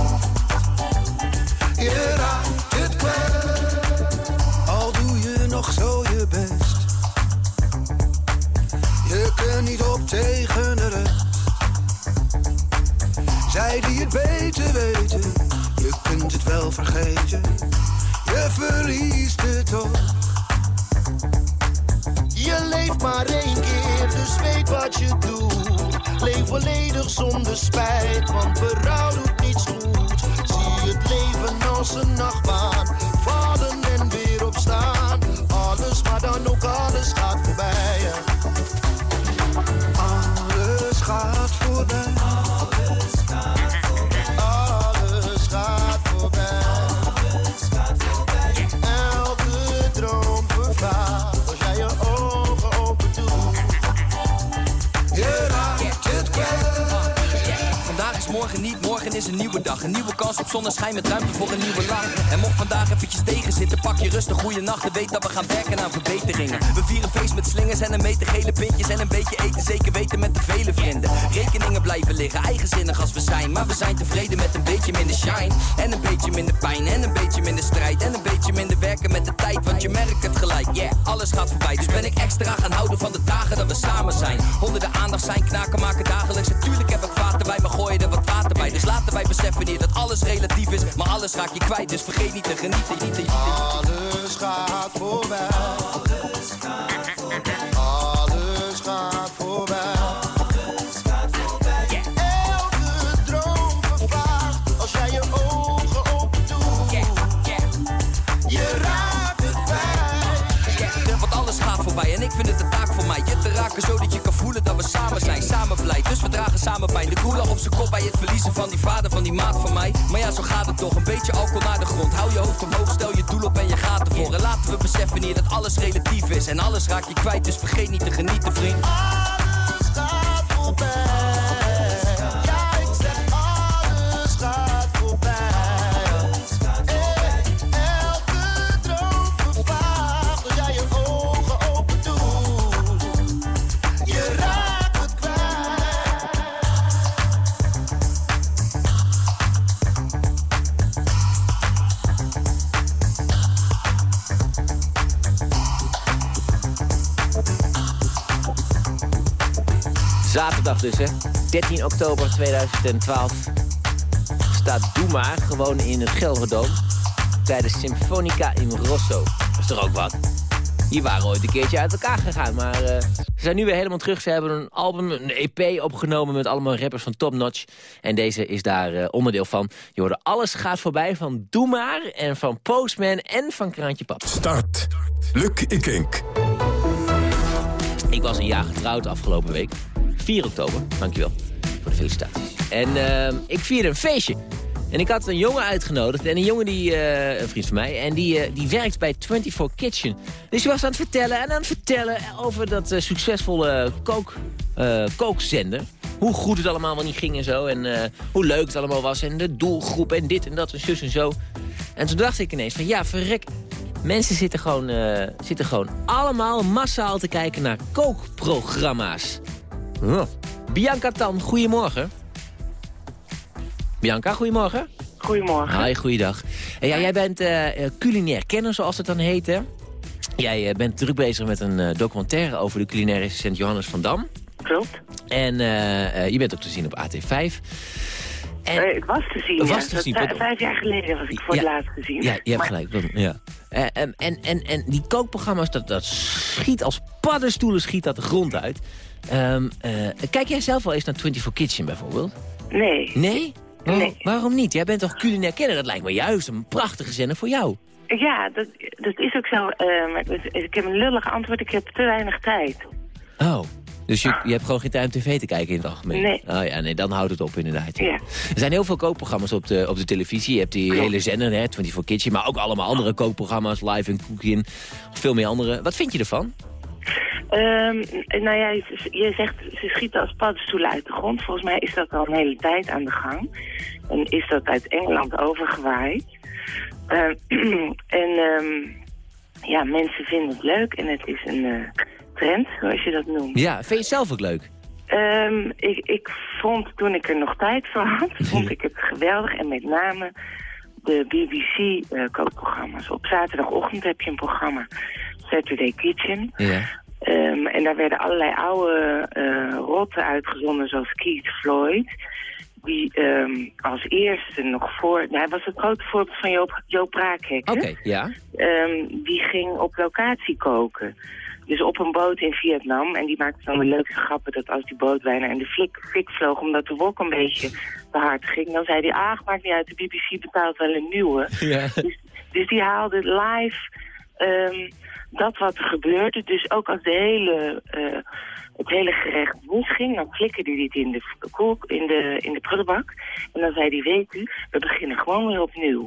Je raakt het kwijt. Al doe je nog zo je best. er niet op tegen je kunt het wel vergeten. Je verliest het toch. Je leeft maar één keer, dus weet wat je doet. Leef volledig zonder spijt, want berouw doet niets goed. Zie het leven als een nachtbaan, vallen en weer opstaan. Alles, maar dan ook alles gaat voorbij. Alles gaat voorbij. Morgen niet, morgen is een nieuwe dag. Een nieuwe kans op zonneschijn met ruimte voor een nieuwe lach. En mocht vandaag eventjes tegen zitten, pak je rustig goede nacht. En weet dat we gaan werken aan verbeteringen. We vieren feest met slingers en een meter gele pintjes. En een beetje eten, zeker weten met de vele vrienden. Rekeningen blijven liggen, eigenzinnig als we zijn. Maar we zijn tevreden met een beetje minder shine. En een beetje minder pijn, en een beetje minder strijd. En een beetje minder werken met de tijd, want je merkt het gelijk. Yeah, alles gaat voorbij. Dus ben ik extra gaan houden van de dagen dat we samen zijn. Honderden aandacht zijn, knaken maken dagelijks. Natuurlijk heb ik vaten bij, maar gooi er wat Dus laten wij beseffen hier dat alles relatief is. Maar alles raak je kwijt, dus vergeet niet te genieten. Niet te, Alles gaat voorbij. De koeler op zijn kop bij het verliezen van die vader, van die maat van mij. Maar ja, zo gaat het toch. Een beetje alcohol naar de grond. Hou je hoofd omhoog, stel je doel op en je gaat ervoor. En laten we beseffen hier dat alles relatief is. En alles raak je kwijt, dus vergeet niet te genieten, vriend. Alles gaat voorbij. Dus, hè. 13 oktober 2012 staat Doe maar gewoon in het Gelderdoom tijdens Symfonica in Rosso. Dat is toch ook wat? Die waren ooit een keertje uit elkaar gegaan, maar eh, ze zijn nu weer helemaal terug. Ze hebben een album, een EP opgenomen met allemaal rappers van Top Notch. En deze is daar eh, onderdeel van. Je hoorde Alles gaat voorbij van Doe maar en van Postman en van Kraantje Pap. Start. Luc Ikink. Ik was een jaar getrouwd afgelopen week. 4 oktober, dankjewel voor de felicitaties. En eh, ik vierde een feestje. En ik had een jongen uitgenodigd. En een jongen, die, eh, een vriend van mij, en die, eh, die werkt bij 24 Kitchen. Dus hij was aan het vertellen en aan het vertellen over dat succesvolle kook, kookzender. Hoe goed het allemaal wel niet ging en zo. En hoe leuk het allemaal was. En de doelgroep en dit en dat en zus en zo. En toen dacht ik ineens van ja, verrek. Mensen zitten gewoon, zitten gewoon allemaal massaal te kijken naar kookprogramma's. Bianca Tan, goedemorgen. Bianca, goedemorgen. Goedemorgen. Hi, goeiedag. En ja, jij bent eh, eh, culinair kenner, zoals het dan heet, hè? Jij eh, bent druk bezig met een documentaire over de culinaire Sint Johannes van Dam. Klopt. En je bent ook te zien op AT5. En, ik was te zien, Was te zien, vijf- jaar geleden was ik voor het Ja. laatst gezien. Ja, je hebt Maar- gelijk. Ja. En, en, en, en die kookprogramma's, dat, dat schiet als paddenstoelen schiet dat de grond uit. Ehm, eh, kijk jij zelf wel eens naar 24 Kitchen bijvoorbeeld? Nee. Nee? Waarom, waarom niet? Jij bent toch culinair kenner? Dat lijkt me juist een prachtige zender voor jou. Ja, dat, dat is ook zo. eh, ik, heb een lullig antwoord. Ik heb te weinig tijd. Oh. Dus je, je hebt gewoon geen tijd om tv te kijken in het algemeen? Nee. Oh ja, nee, dan houdt het op inderdaad. Ja. Er zijn heel veel kookprogramma's op de, op de televisie. Je hebt die hele zender, hè, 24 Kitchen, maar ook allemaal andere kookprogramma's, live en cooking, veel meer andere. Wat vind je ervan? Ehm, nou ja, je, je zegt ze schieten als paddenstoelen uit de grond. Volgens mij is dat al een hele tijd aan de gang. En is dat uit Engeland overgewaaid. Eh, en ehm, ja, mensen vinden het leuk en het is een eh, trend, zoals je dat noemt. Ja, vind je het zelf ook leuk? Ehm, ik, ik vond toen ik er nog tijd voor had, vond ik het geweldig. En met name de BBC-kookprogramma's. Op zaterdagochtend heb je een programma, Saturday Kitchen. Ja. Ehm, en daar werden allerlei oude eh, rotten uitgezonden, zoals Keith Floyd. Die ehm, als eerste nog voor... Nou, hij was het grote voorbeeld van Joop, Joop. Oké, ja. Ehm, die ging op locatie koken. Dus op een boot in Vietnam. En die maakte dan de leukste grappen dat als die boot bijna in de flik, flik vloog... omdat de wok een beetje te hard ging... dan zei hij, ah, maakt niet uit, de BBC betaalt wel een nieuwe. Ja. Dus, dus die haalde live dat wat er gebeurde. Dus ook als de hele, eh, het hele gerecht misging, dan flikkerde hij het in de, kook, in, de, in de prullenbak. En dan zei hij, weet u, we beginnen gewoon weer opnieuw.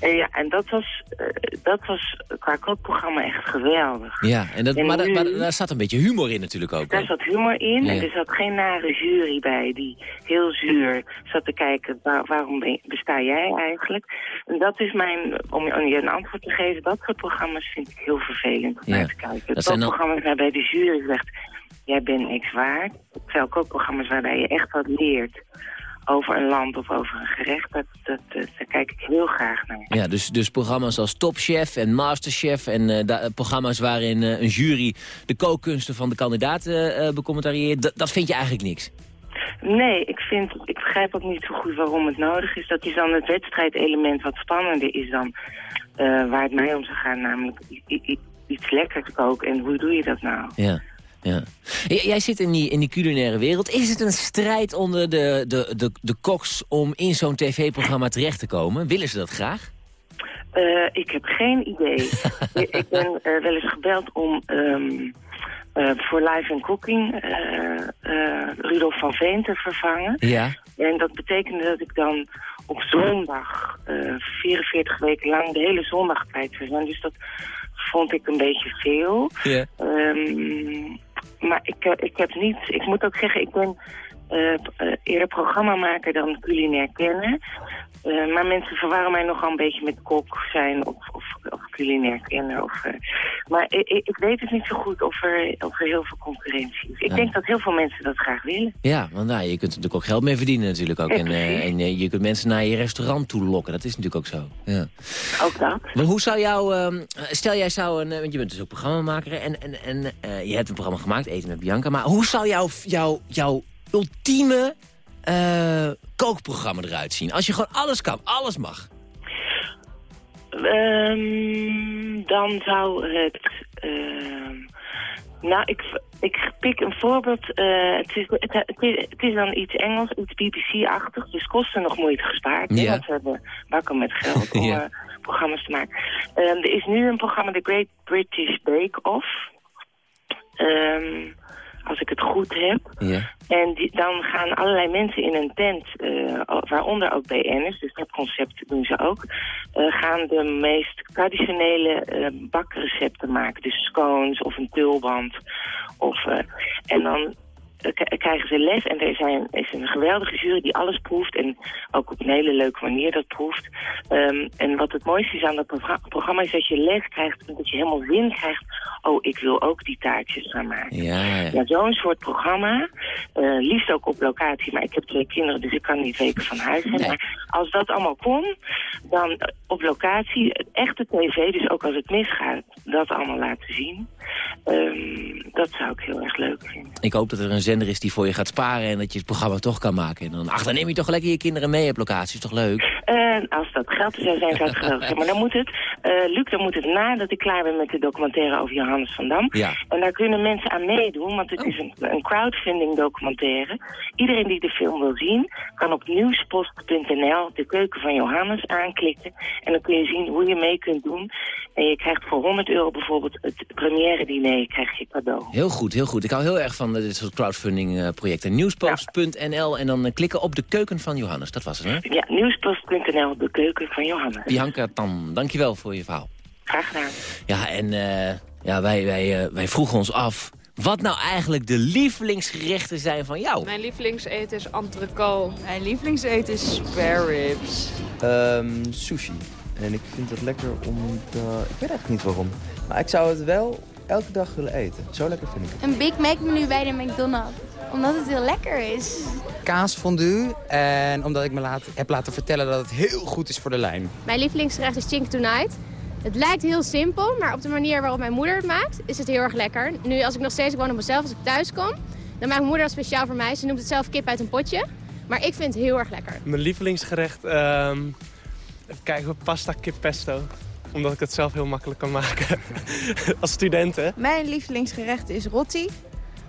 En, ja, en dat was, eh, dat was qua kookprogramma echt geweldig. Ja, en dat, En maar, da- maar daar zat een beetje humor in natuurlijk ook. Daar zat humor in Ja. en er zat geen nare jury bij die heel zuur zat te kijken waar- waarom ben- besta jij eigenlijk. En dat is mijn, om je een antwoord te geven, dat soort programma's vind ik heel vervelend om Ja. naar te kijken. Dat zijn dan- programma's waarbij de jury zegt, jij bent niks waard. Terwijl ook programma's waarbij je echt wat leert over een land of over een gerecht, dat, dat, dat- daar kijk ik heel graag naar. Ja, dus, dus programma's als Top Chef en Masterchef... en eh, da- programma's waarin eh, een jury de kookkunsten van de kandidaten eh becommentarieert... dat- vind je eigenlijk niks. Nee, ik, vind, ik begrijp ook niet zo goed waarom het nodig is. Dat is dan het wedstrijdelement wat spannender is dan waar het mij om zou gaan. Namelijk iets lekkers koken. En hoe doe je dat nou? Ja, ja. Jij zit in die, in die culinaire wereld. Is het een strijd onder de, de, de, de koks om in zo'n tv-programma terecht te komen? Willen ze dat graag? Eh, ik heb geen idee. ik ben eh, wel eens gebeld om ehm, eh, voor Live and Cooking Rudolf van Veen te vervangen. Ja. En dat betekende dat ik dan op zondag, eh 44 weken lang, de hele zondag kwijt zou zijn. Dus dat vond ik een beetje veel. Ja. Ehm, maar ik, eh, ik heb niet, ik moet ook zeggen, ik ben eh, eerder programmamaker dan culinair kenner. Eh, maar mensen verwarren mij nogal een beetje met kok zijn of, of, of culinair kenner. Of, maar ik, ik weet het niet zo goed of er, of er heel veel concurrentie is. Ik Ja. denk dat heel veel mensen dat graag willen. Ja, want nou, je kunt er natuurlijk ook geld mee verdienen natuurlijk ook. Ja, en en je kunt mensen naar je restaurant toe lokken. Dat is natuurlijk ook zo. Ja. Ook dat. Maar hoe zou jou... ehm, stel jij zou een... Want je bent dus ook programmamaker. En, en, en je hebt een programma gemaakt, Eten met Bianca. Maar hoe zou jouw jouw jouw ultieme eh, kookprogramma eruit zien? Als je gewoon alles kan, alles mag. Ehm, dan zou het... ehm, nou, ik, ik pik een voorbeeld. eh, het, is, het, het is, het is dan iets Engels, iets BBC-achtig. Dus kosten nog moeite gespaard. Ja. Want we hebben bakken met geld om Ja. eh, programma's te maken. Ehm, er is nu een programma, The Great British Bake Off. Ehm, als ik het goed heb. Ja. En die, dan gaan allerlei mensen in een tent, eh, waaronder ook BN'ers, dus dat concept doen ze ook, eh, gaan de meest traditionele eh, bakrecepten maken. Dus scones of een tulband. Of, en dan krijgen ze les en er zijn, is een geweldige jury die alles proeft en ook op een hele leuke manier dat proeft. Ehm, en wat het mooiste is aan dat progra- programma is dat je les krijgt en dat je helemaal zin krijgt. Oh, ik wil ook die taartjes gaan maken. Ja, ja. Ja, zo'n soort programma. eh, liefst ook op locatie, maar ik heb twee kinderen, dus ik kan niet weken van huis zijn. Maar als dat allemaal kon, dan op locatie, echte tv, dus ook als het misgaat, dat allemaal laten zien. Ehm, dat zou ik heel erg leuk vinden. Ik hoop dat er een zender is die voor je gaat sparen... en dat je het programma toch kan maken. En dan, ach, dan neem je toch lekker je kinderen mee op locatie. Is toch leuk? Als dat geld er zou zijn, zou het geweldig zijn. Maar dan moet het, eh, Luc, dan moet het nadat ik klaar ben met de documentaire over Johannes van Dam. Ja. En daar kunnen mensen aan meedoen, want het is een, een crowdfunding documentaire. Iedereen die de film wil zien, kan op nieuwspost.nl de keuken van Johannes aanklikken. En dan kun je zien hoe je mee kunt doen. En je krijgt voor 100 euro bijvoorbeeld het première diner krijg je cadeau. Heel goed, heel goed. Ik hou heel erg van eh, dit soort crowdfunding eh, projecten. Nieuwspost.nl en dan klikken op de keuken van Johannes. Dat was het, hè? Ja, nieuwspost.nl, de keuken van Johannes. Bianca Tam, dankjewel voor je verhaal. Graag gedaan. Ja, en eh, ja, wij, wij, eh, wij vroegen ons af... wat nou eigenlijk de lievelingsgerechten zijn van jou. Mijn lievelingseten is entrecote. Mijn lievelingseten is spare ribs. Ehm, sushi. En ik vind het lekker omdat... Ik weet eigenlijk niet waarom. Maar ik zou het wel elke dag willen eten. Zo lekker vind ik het. Een Big Mac menu bij de McDonald's. Omdat het heel lekker is. kaasfondue. En omdat ik me laat, heb laten vertellen dat het heel goed is voor de lijn. Mijn lievelingsgerecht is Chink Tonight. Het lijkt heel simpel, maar op de manier waarop mijn moeder het maakt, is het heel erg lekker. Nu, als ik nog steeds woon op mezelf, als ik thuis kom, dan maakt mijn moeder dat speciaal voor mij. Ze noemt het zelf kip uit een potje. Maar ik vind het heel erg lekker. Mijn lievelingsgerecht, ehm, even kijken, pasta kip pesto. Omdat ik het zelf heel makkelijk kan maken. Als student, hè? Mijn lievelingsgerecht is rotti.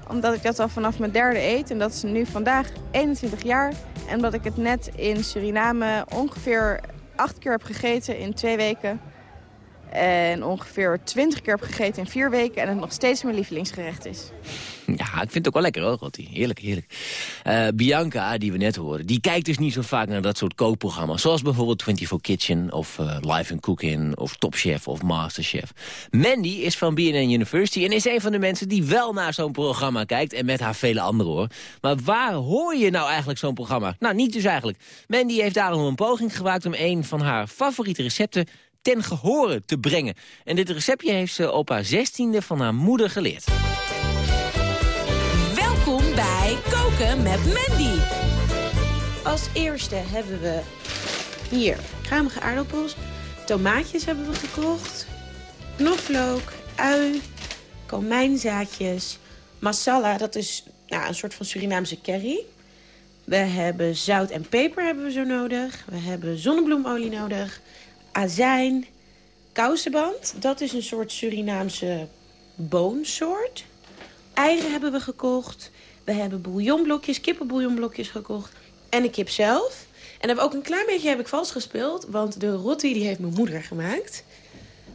Omdat ik dat al vanaf mijn derde eet. En dat is nu vandaag 21 jaar. En omdat ik het net in Suriname ongeveer acht keer heb gegeten in twee weken. En ongeveer 20 keer heb gegeten in vier weken. En het nog steeds mijn lievelingsgerecht is. Ja, ik vind het ook wel lekker hoor, Rotti. Heerlijk, heerlijk. Eh, Bianca, die we net hoorden, die kijkt dus niet zo vaak naar dat soort kookprogramma's. Zoals bijvoorbeeld 24 Kitchen of eh, Live and Cooking of Top Chef of Masterchef. Mandy is van BNN University en is een van de mensen die wel naar zo'n programma kijkt. En met haar vele anderen hoor. Maar waar hoor je nou eigenlijk zo'n programma? Nou, niet dus eigenlijk. Mandy heeft daarom een poging gemaakt om een van haar favoriete recepten ten gehore te brengen. En dit receptje heeft ze op haar zestiende van haar moeder geleerd. Met Mandy. Als eerste hebben we hier kruimige aardappels. Tomaatjes hebben we gekocht. Knoflook, ui, komijnzaadjes. Masala, dat is nou, een soort van Surinaamse curry. We hebben zout en peper hebben we zo nodig. We hebben zonnebloemolie nodig. Azijn. Kousenband, dat is een soort Surinaamse boonsoort. Eieren hebben we gekocht. We hebben bouillonblokjes, kippenbouillonblokjes gekocht. En de kip zelf. En heb ook een klein beetje heb ik vals gespeeld. Want de rotti die heeft mijn moeder gemaakt.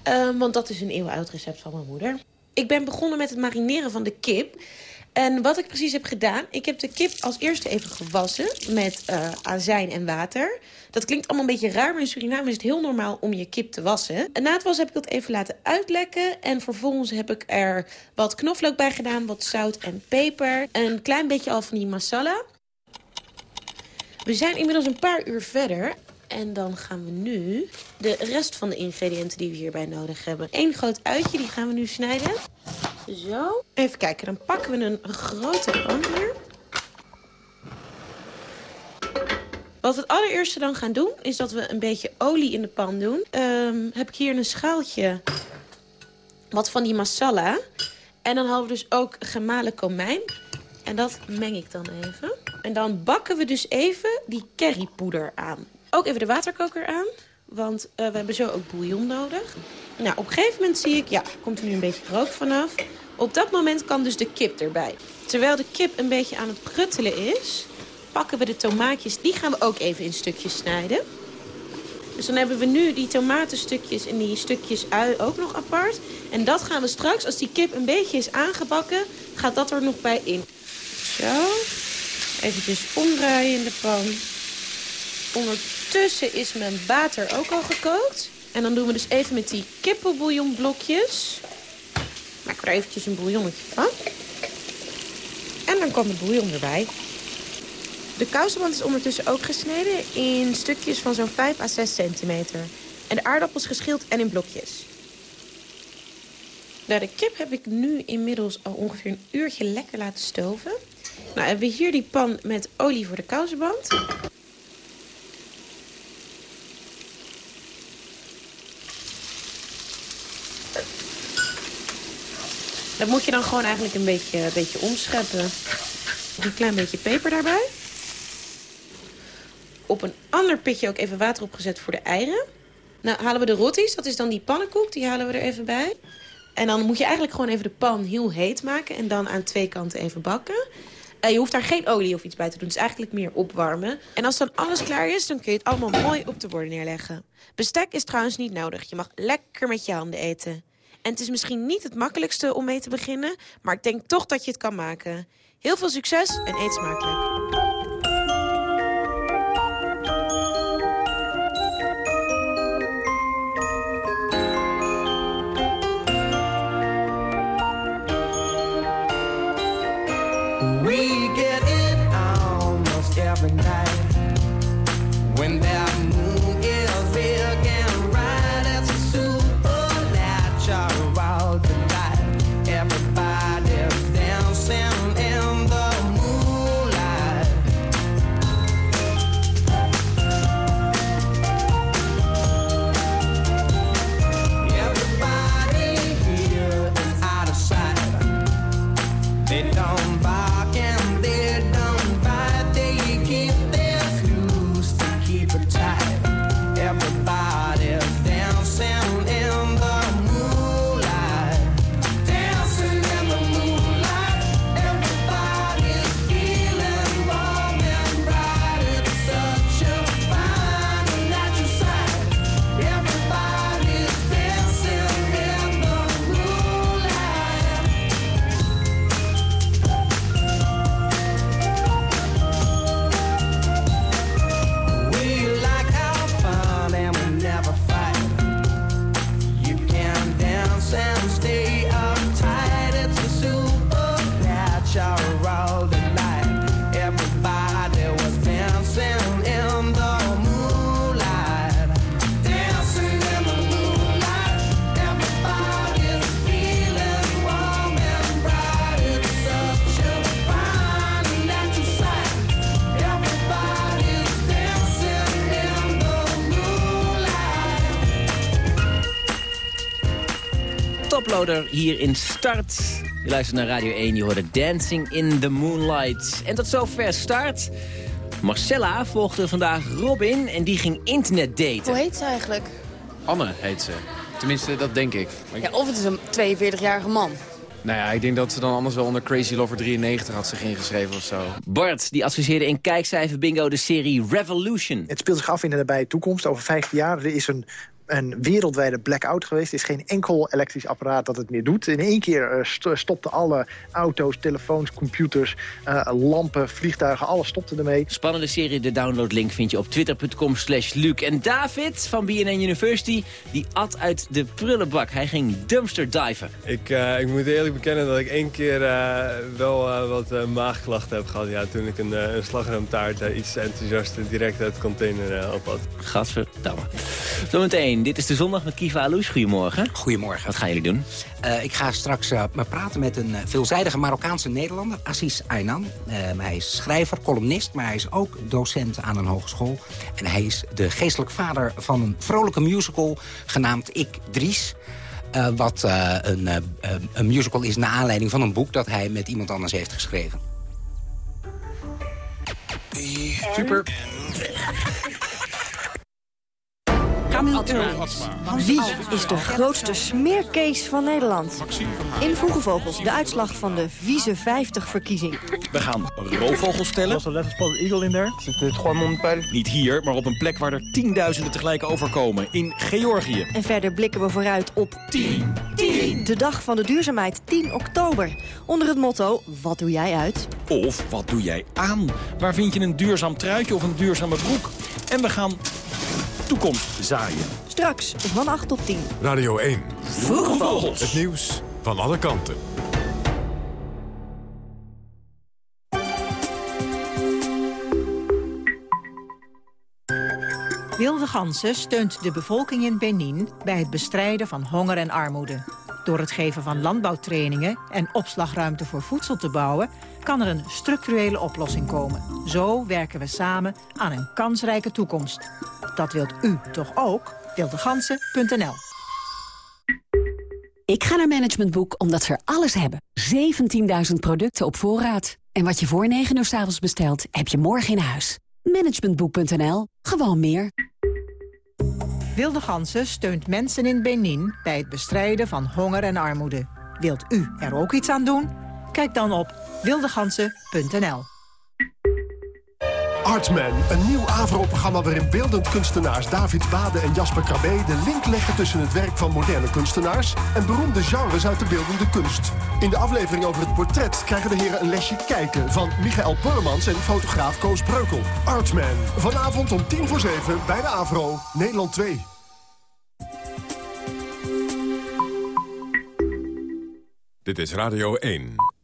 Ehm, want dat is een eeuwenoud recept van mijn moeder. Ik ben begonnen met het marineren van de kip. En wat ik precies heb gedaan... ik heb de kip als eerste even gewassen met eh, azijn en water. Dat klinkt allemaal een beetje raar... maar in Suriname is het heel normaal om je kip te wassen. En na het wassen heb ik dat even laten uitlekken. En vervolgens heb ik er wat knoflook bij gedaan... wat zout en peper. Een klein beetje al van die masala. We zijn inmiddels een paar uur verder. En dan gaan we nu de rest van de ingrediënten die we hierbij nodig hebben. Eén groot uitje, die gaan we nu snijden. Zo. Even kijken, dan pakken we een grote pan hier. Wat we het allereerste dan gaan doen, is dat we een beetje olie in de pan doen. Ehm, heb ik hier een schaaltje wat van die masala. En dan halen we dus ook gemalen komijn. En dat meng ik dan even. En dan bakken we dus even die currypoeder aan. Ook even de waterkoker aan. Want eh, we hebben zo ook bouillon nodig. Nou, op een gegeven moment zie ik, ja, komt er nu een beetje rook vanaf. Op dat moment kan dus de kip erbij. Terwijl de kip een beetje aan het pruttelen is, pakken we de tomaatjes. Die gaan we ook even in stukjes snijden. Dus dan hebben we nu die tomatenstukjes en die stukjes ui ook nog apart. En dat gaan we straks, als die kip een beetje is aangebakken, gaat dat er nog bij in. Zo. Eventjes omdraaien in de pan. Ondertussen is mijn water ook al gekookt. En dan doen we dus even met die kippenbouillonblokjes. We er eventjes een bouillonnetje van. En dan komt de bouillon erbij. De kousenband is ondertussen ook gesneden in stukjes van zo'n 5 à 6 centimeter. En de aardappels geschild en in blokjes. Nou, de kip heb ik nu inmiddels al ongeveer een uurtje lekker laten stoven. Nou, hebben we hier die pan met olie voor de kousenband. Dat moet je dan gewoon eigenlijk een beetje, een beetje omscheppen. Een klein beetje peper daarbij. Op een ander pitje ook even water opgezet voor de eieren. Nou, halen we de rotties. Dat is dan die pannenkoek. Die halen we er even bij. En dan moet je eigenlijk gewoon even de pan heel heet maken. En dan aan twee kanten even bakken. Uh, je hoeft daar geen olie of iets bij te doen. Het is eigenlijk meer opwarmen. En als dan alles klaar is, dan kun je het allemaal mooi op de borden neerleggen. Bestek is trouwens niet nodig. Je mag lekker met je handen eten. En het is misschien niet het makkelijkste om mee te beginnen... maar ik denk toch dat je het kan maken. Heel veel succes en eet smakelijk. Hier in Start. Je luistert naar Radio 1, je hoorde Dancing in the Moonlight. En tot zover Start. Marcella volgde vandaag Robin en die ging internet daten. Hoe heet ze eigenlijk? Anne heet ze. Tenminste, dat denk ik- Ja, of het is een 42-jarige man. Nou ja, ik denk dat ze dan anders wel onder Crazy Lover 93 had zich ingeschreven of zo. Bart, die adviseerde in kijkcijfer bingo de serie Revolution. Het speelt zich af in de nabije toekomst. Over 15 jaar er is een, een wereldwijde blackout geweest. Er is geen enkel elektrisch apparaat dat het meer doet. In één keer eh, st- stopten alle auto's, telefoons, computers, eh, lampen, vliegtuigen. Alles stopte ermee. Spannende serie, de downloadlink vind je op twitter.com slash Luc. En David van BNN University, die at uit de prullenbak. Hij ging dumpster diven. Ik, eh, ik moet eerlijk bekennen dat ik één keer eh, wel wat eh, maagklachten heb gehad. Ja, toen ik een, een slagroomtaart iets enthousiast direct uit de container eh, op had. Gadverdamme. Zometeen, dit is de zondag met Kiva Alouche. Goedemorgen. Goedemorgen. Wat gaan jullie doen? Eh, ik ga straks eh, maar praten met een eh, veelzijdige Marokkaanse Nederlander, Assis Aynan. Eh, hij is schrijver, columnist, maar hij is ook docent aan een hogeschool. En hij is de geestelijk vader van een vrolijke musical genaamd Ik Dries. Eh, wat eh, een, eh, eh, een musical is naar aanleiding van een boek dat hij met iemand anders heeft geschreven. Super. Camille Eurlings. Wie is de grootste smeerkees van Nederland? In Vroege Vogels, de uitslag van de Vieze 50-verkiezing. We gaan roofvogels tellen. Was een eagle in daar? Niet hier, maar op een plek waar er tienduizenden tegelijk overkomen. In Georgië. En verder blikken we vooruit op 10. 10. De dag van de duurzaamheid, 10 oktober. Onder het motto, wat doe jij uit? Of wat doe jij aan? Waar vind je een duurzaam truitje of een duurzame broek? En we gaan toekomst zaaien. Straks van 8 tot 10. Radio 1. Vroege Vogels. Het nieuws van alle kanten. Wilde Gansen steunt de bevolking in Benin bij het bestrijden van honger en armoede. Door het geven van landbouwtrainingen en opslagruimte voor voedsel te bouwen... kan er een structurele oplossing komen. Zo werken we samen aan een kansrijke toekomst. Dat wilt u toch ook? Wildegansen.nl Ik ga naar Management Boek omdat ze er alles hebben. 17.000 producten op voorraad. En wat je voor 9 uur s avonds bestelt, heb je morgen in huis. Managementboek.nl. Gewoon meer. Wilde Gansen steunt mensen in Benin bij het bestrijden van honger en armoede. Wilt u er ook iets aan doen? Kijk dan op wildegansen.nl. Artman, een nieuw AVRO-programma waarin beeldend kunstenaars David Bade en Jasper Krabbe de link leggen tussen het werk van moderne kunstenaars en beroemde genres uit de beeldende kunst. In de aflevering over het portret krijgen de heren een lesje kijken van Michael Pollemans en fotograaf Koos Breukel. Artman, vanavond om tien voor zeven bij de AVRO, Nederland 2. Dit is Radio 1.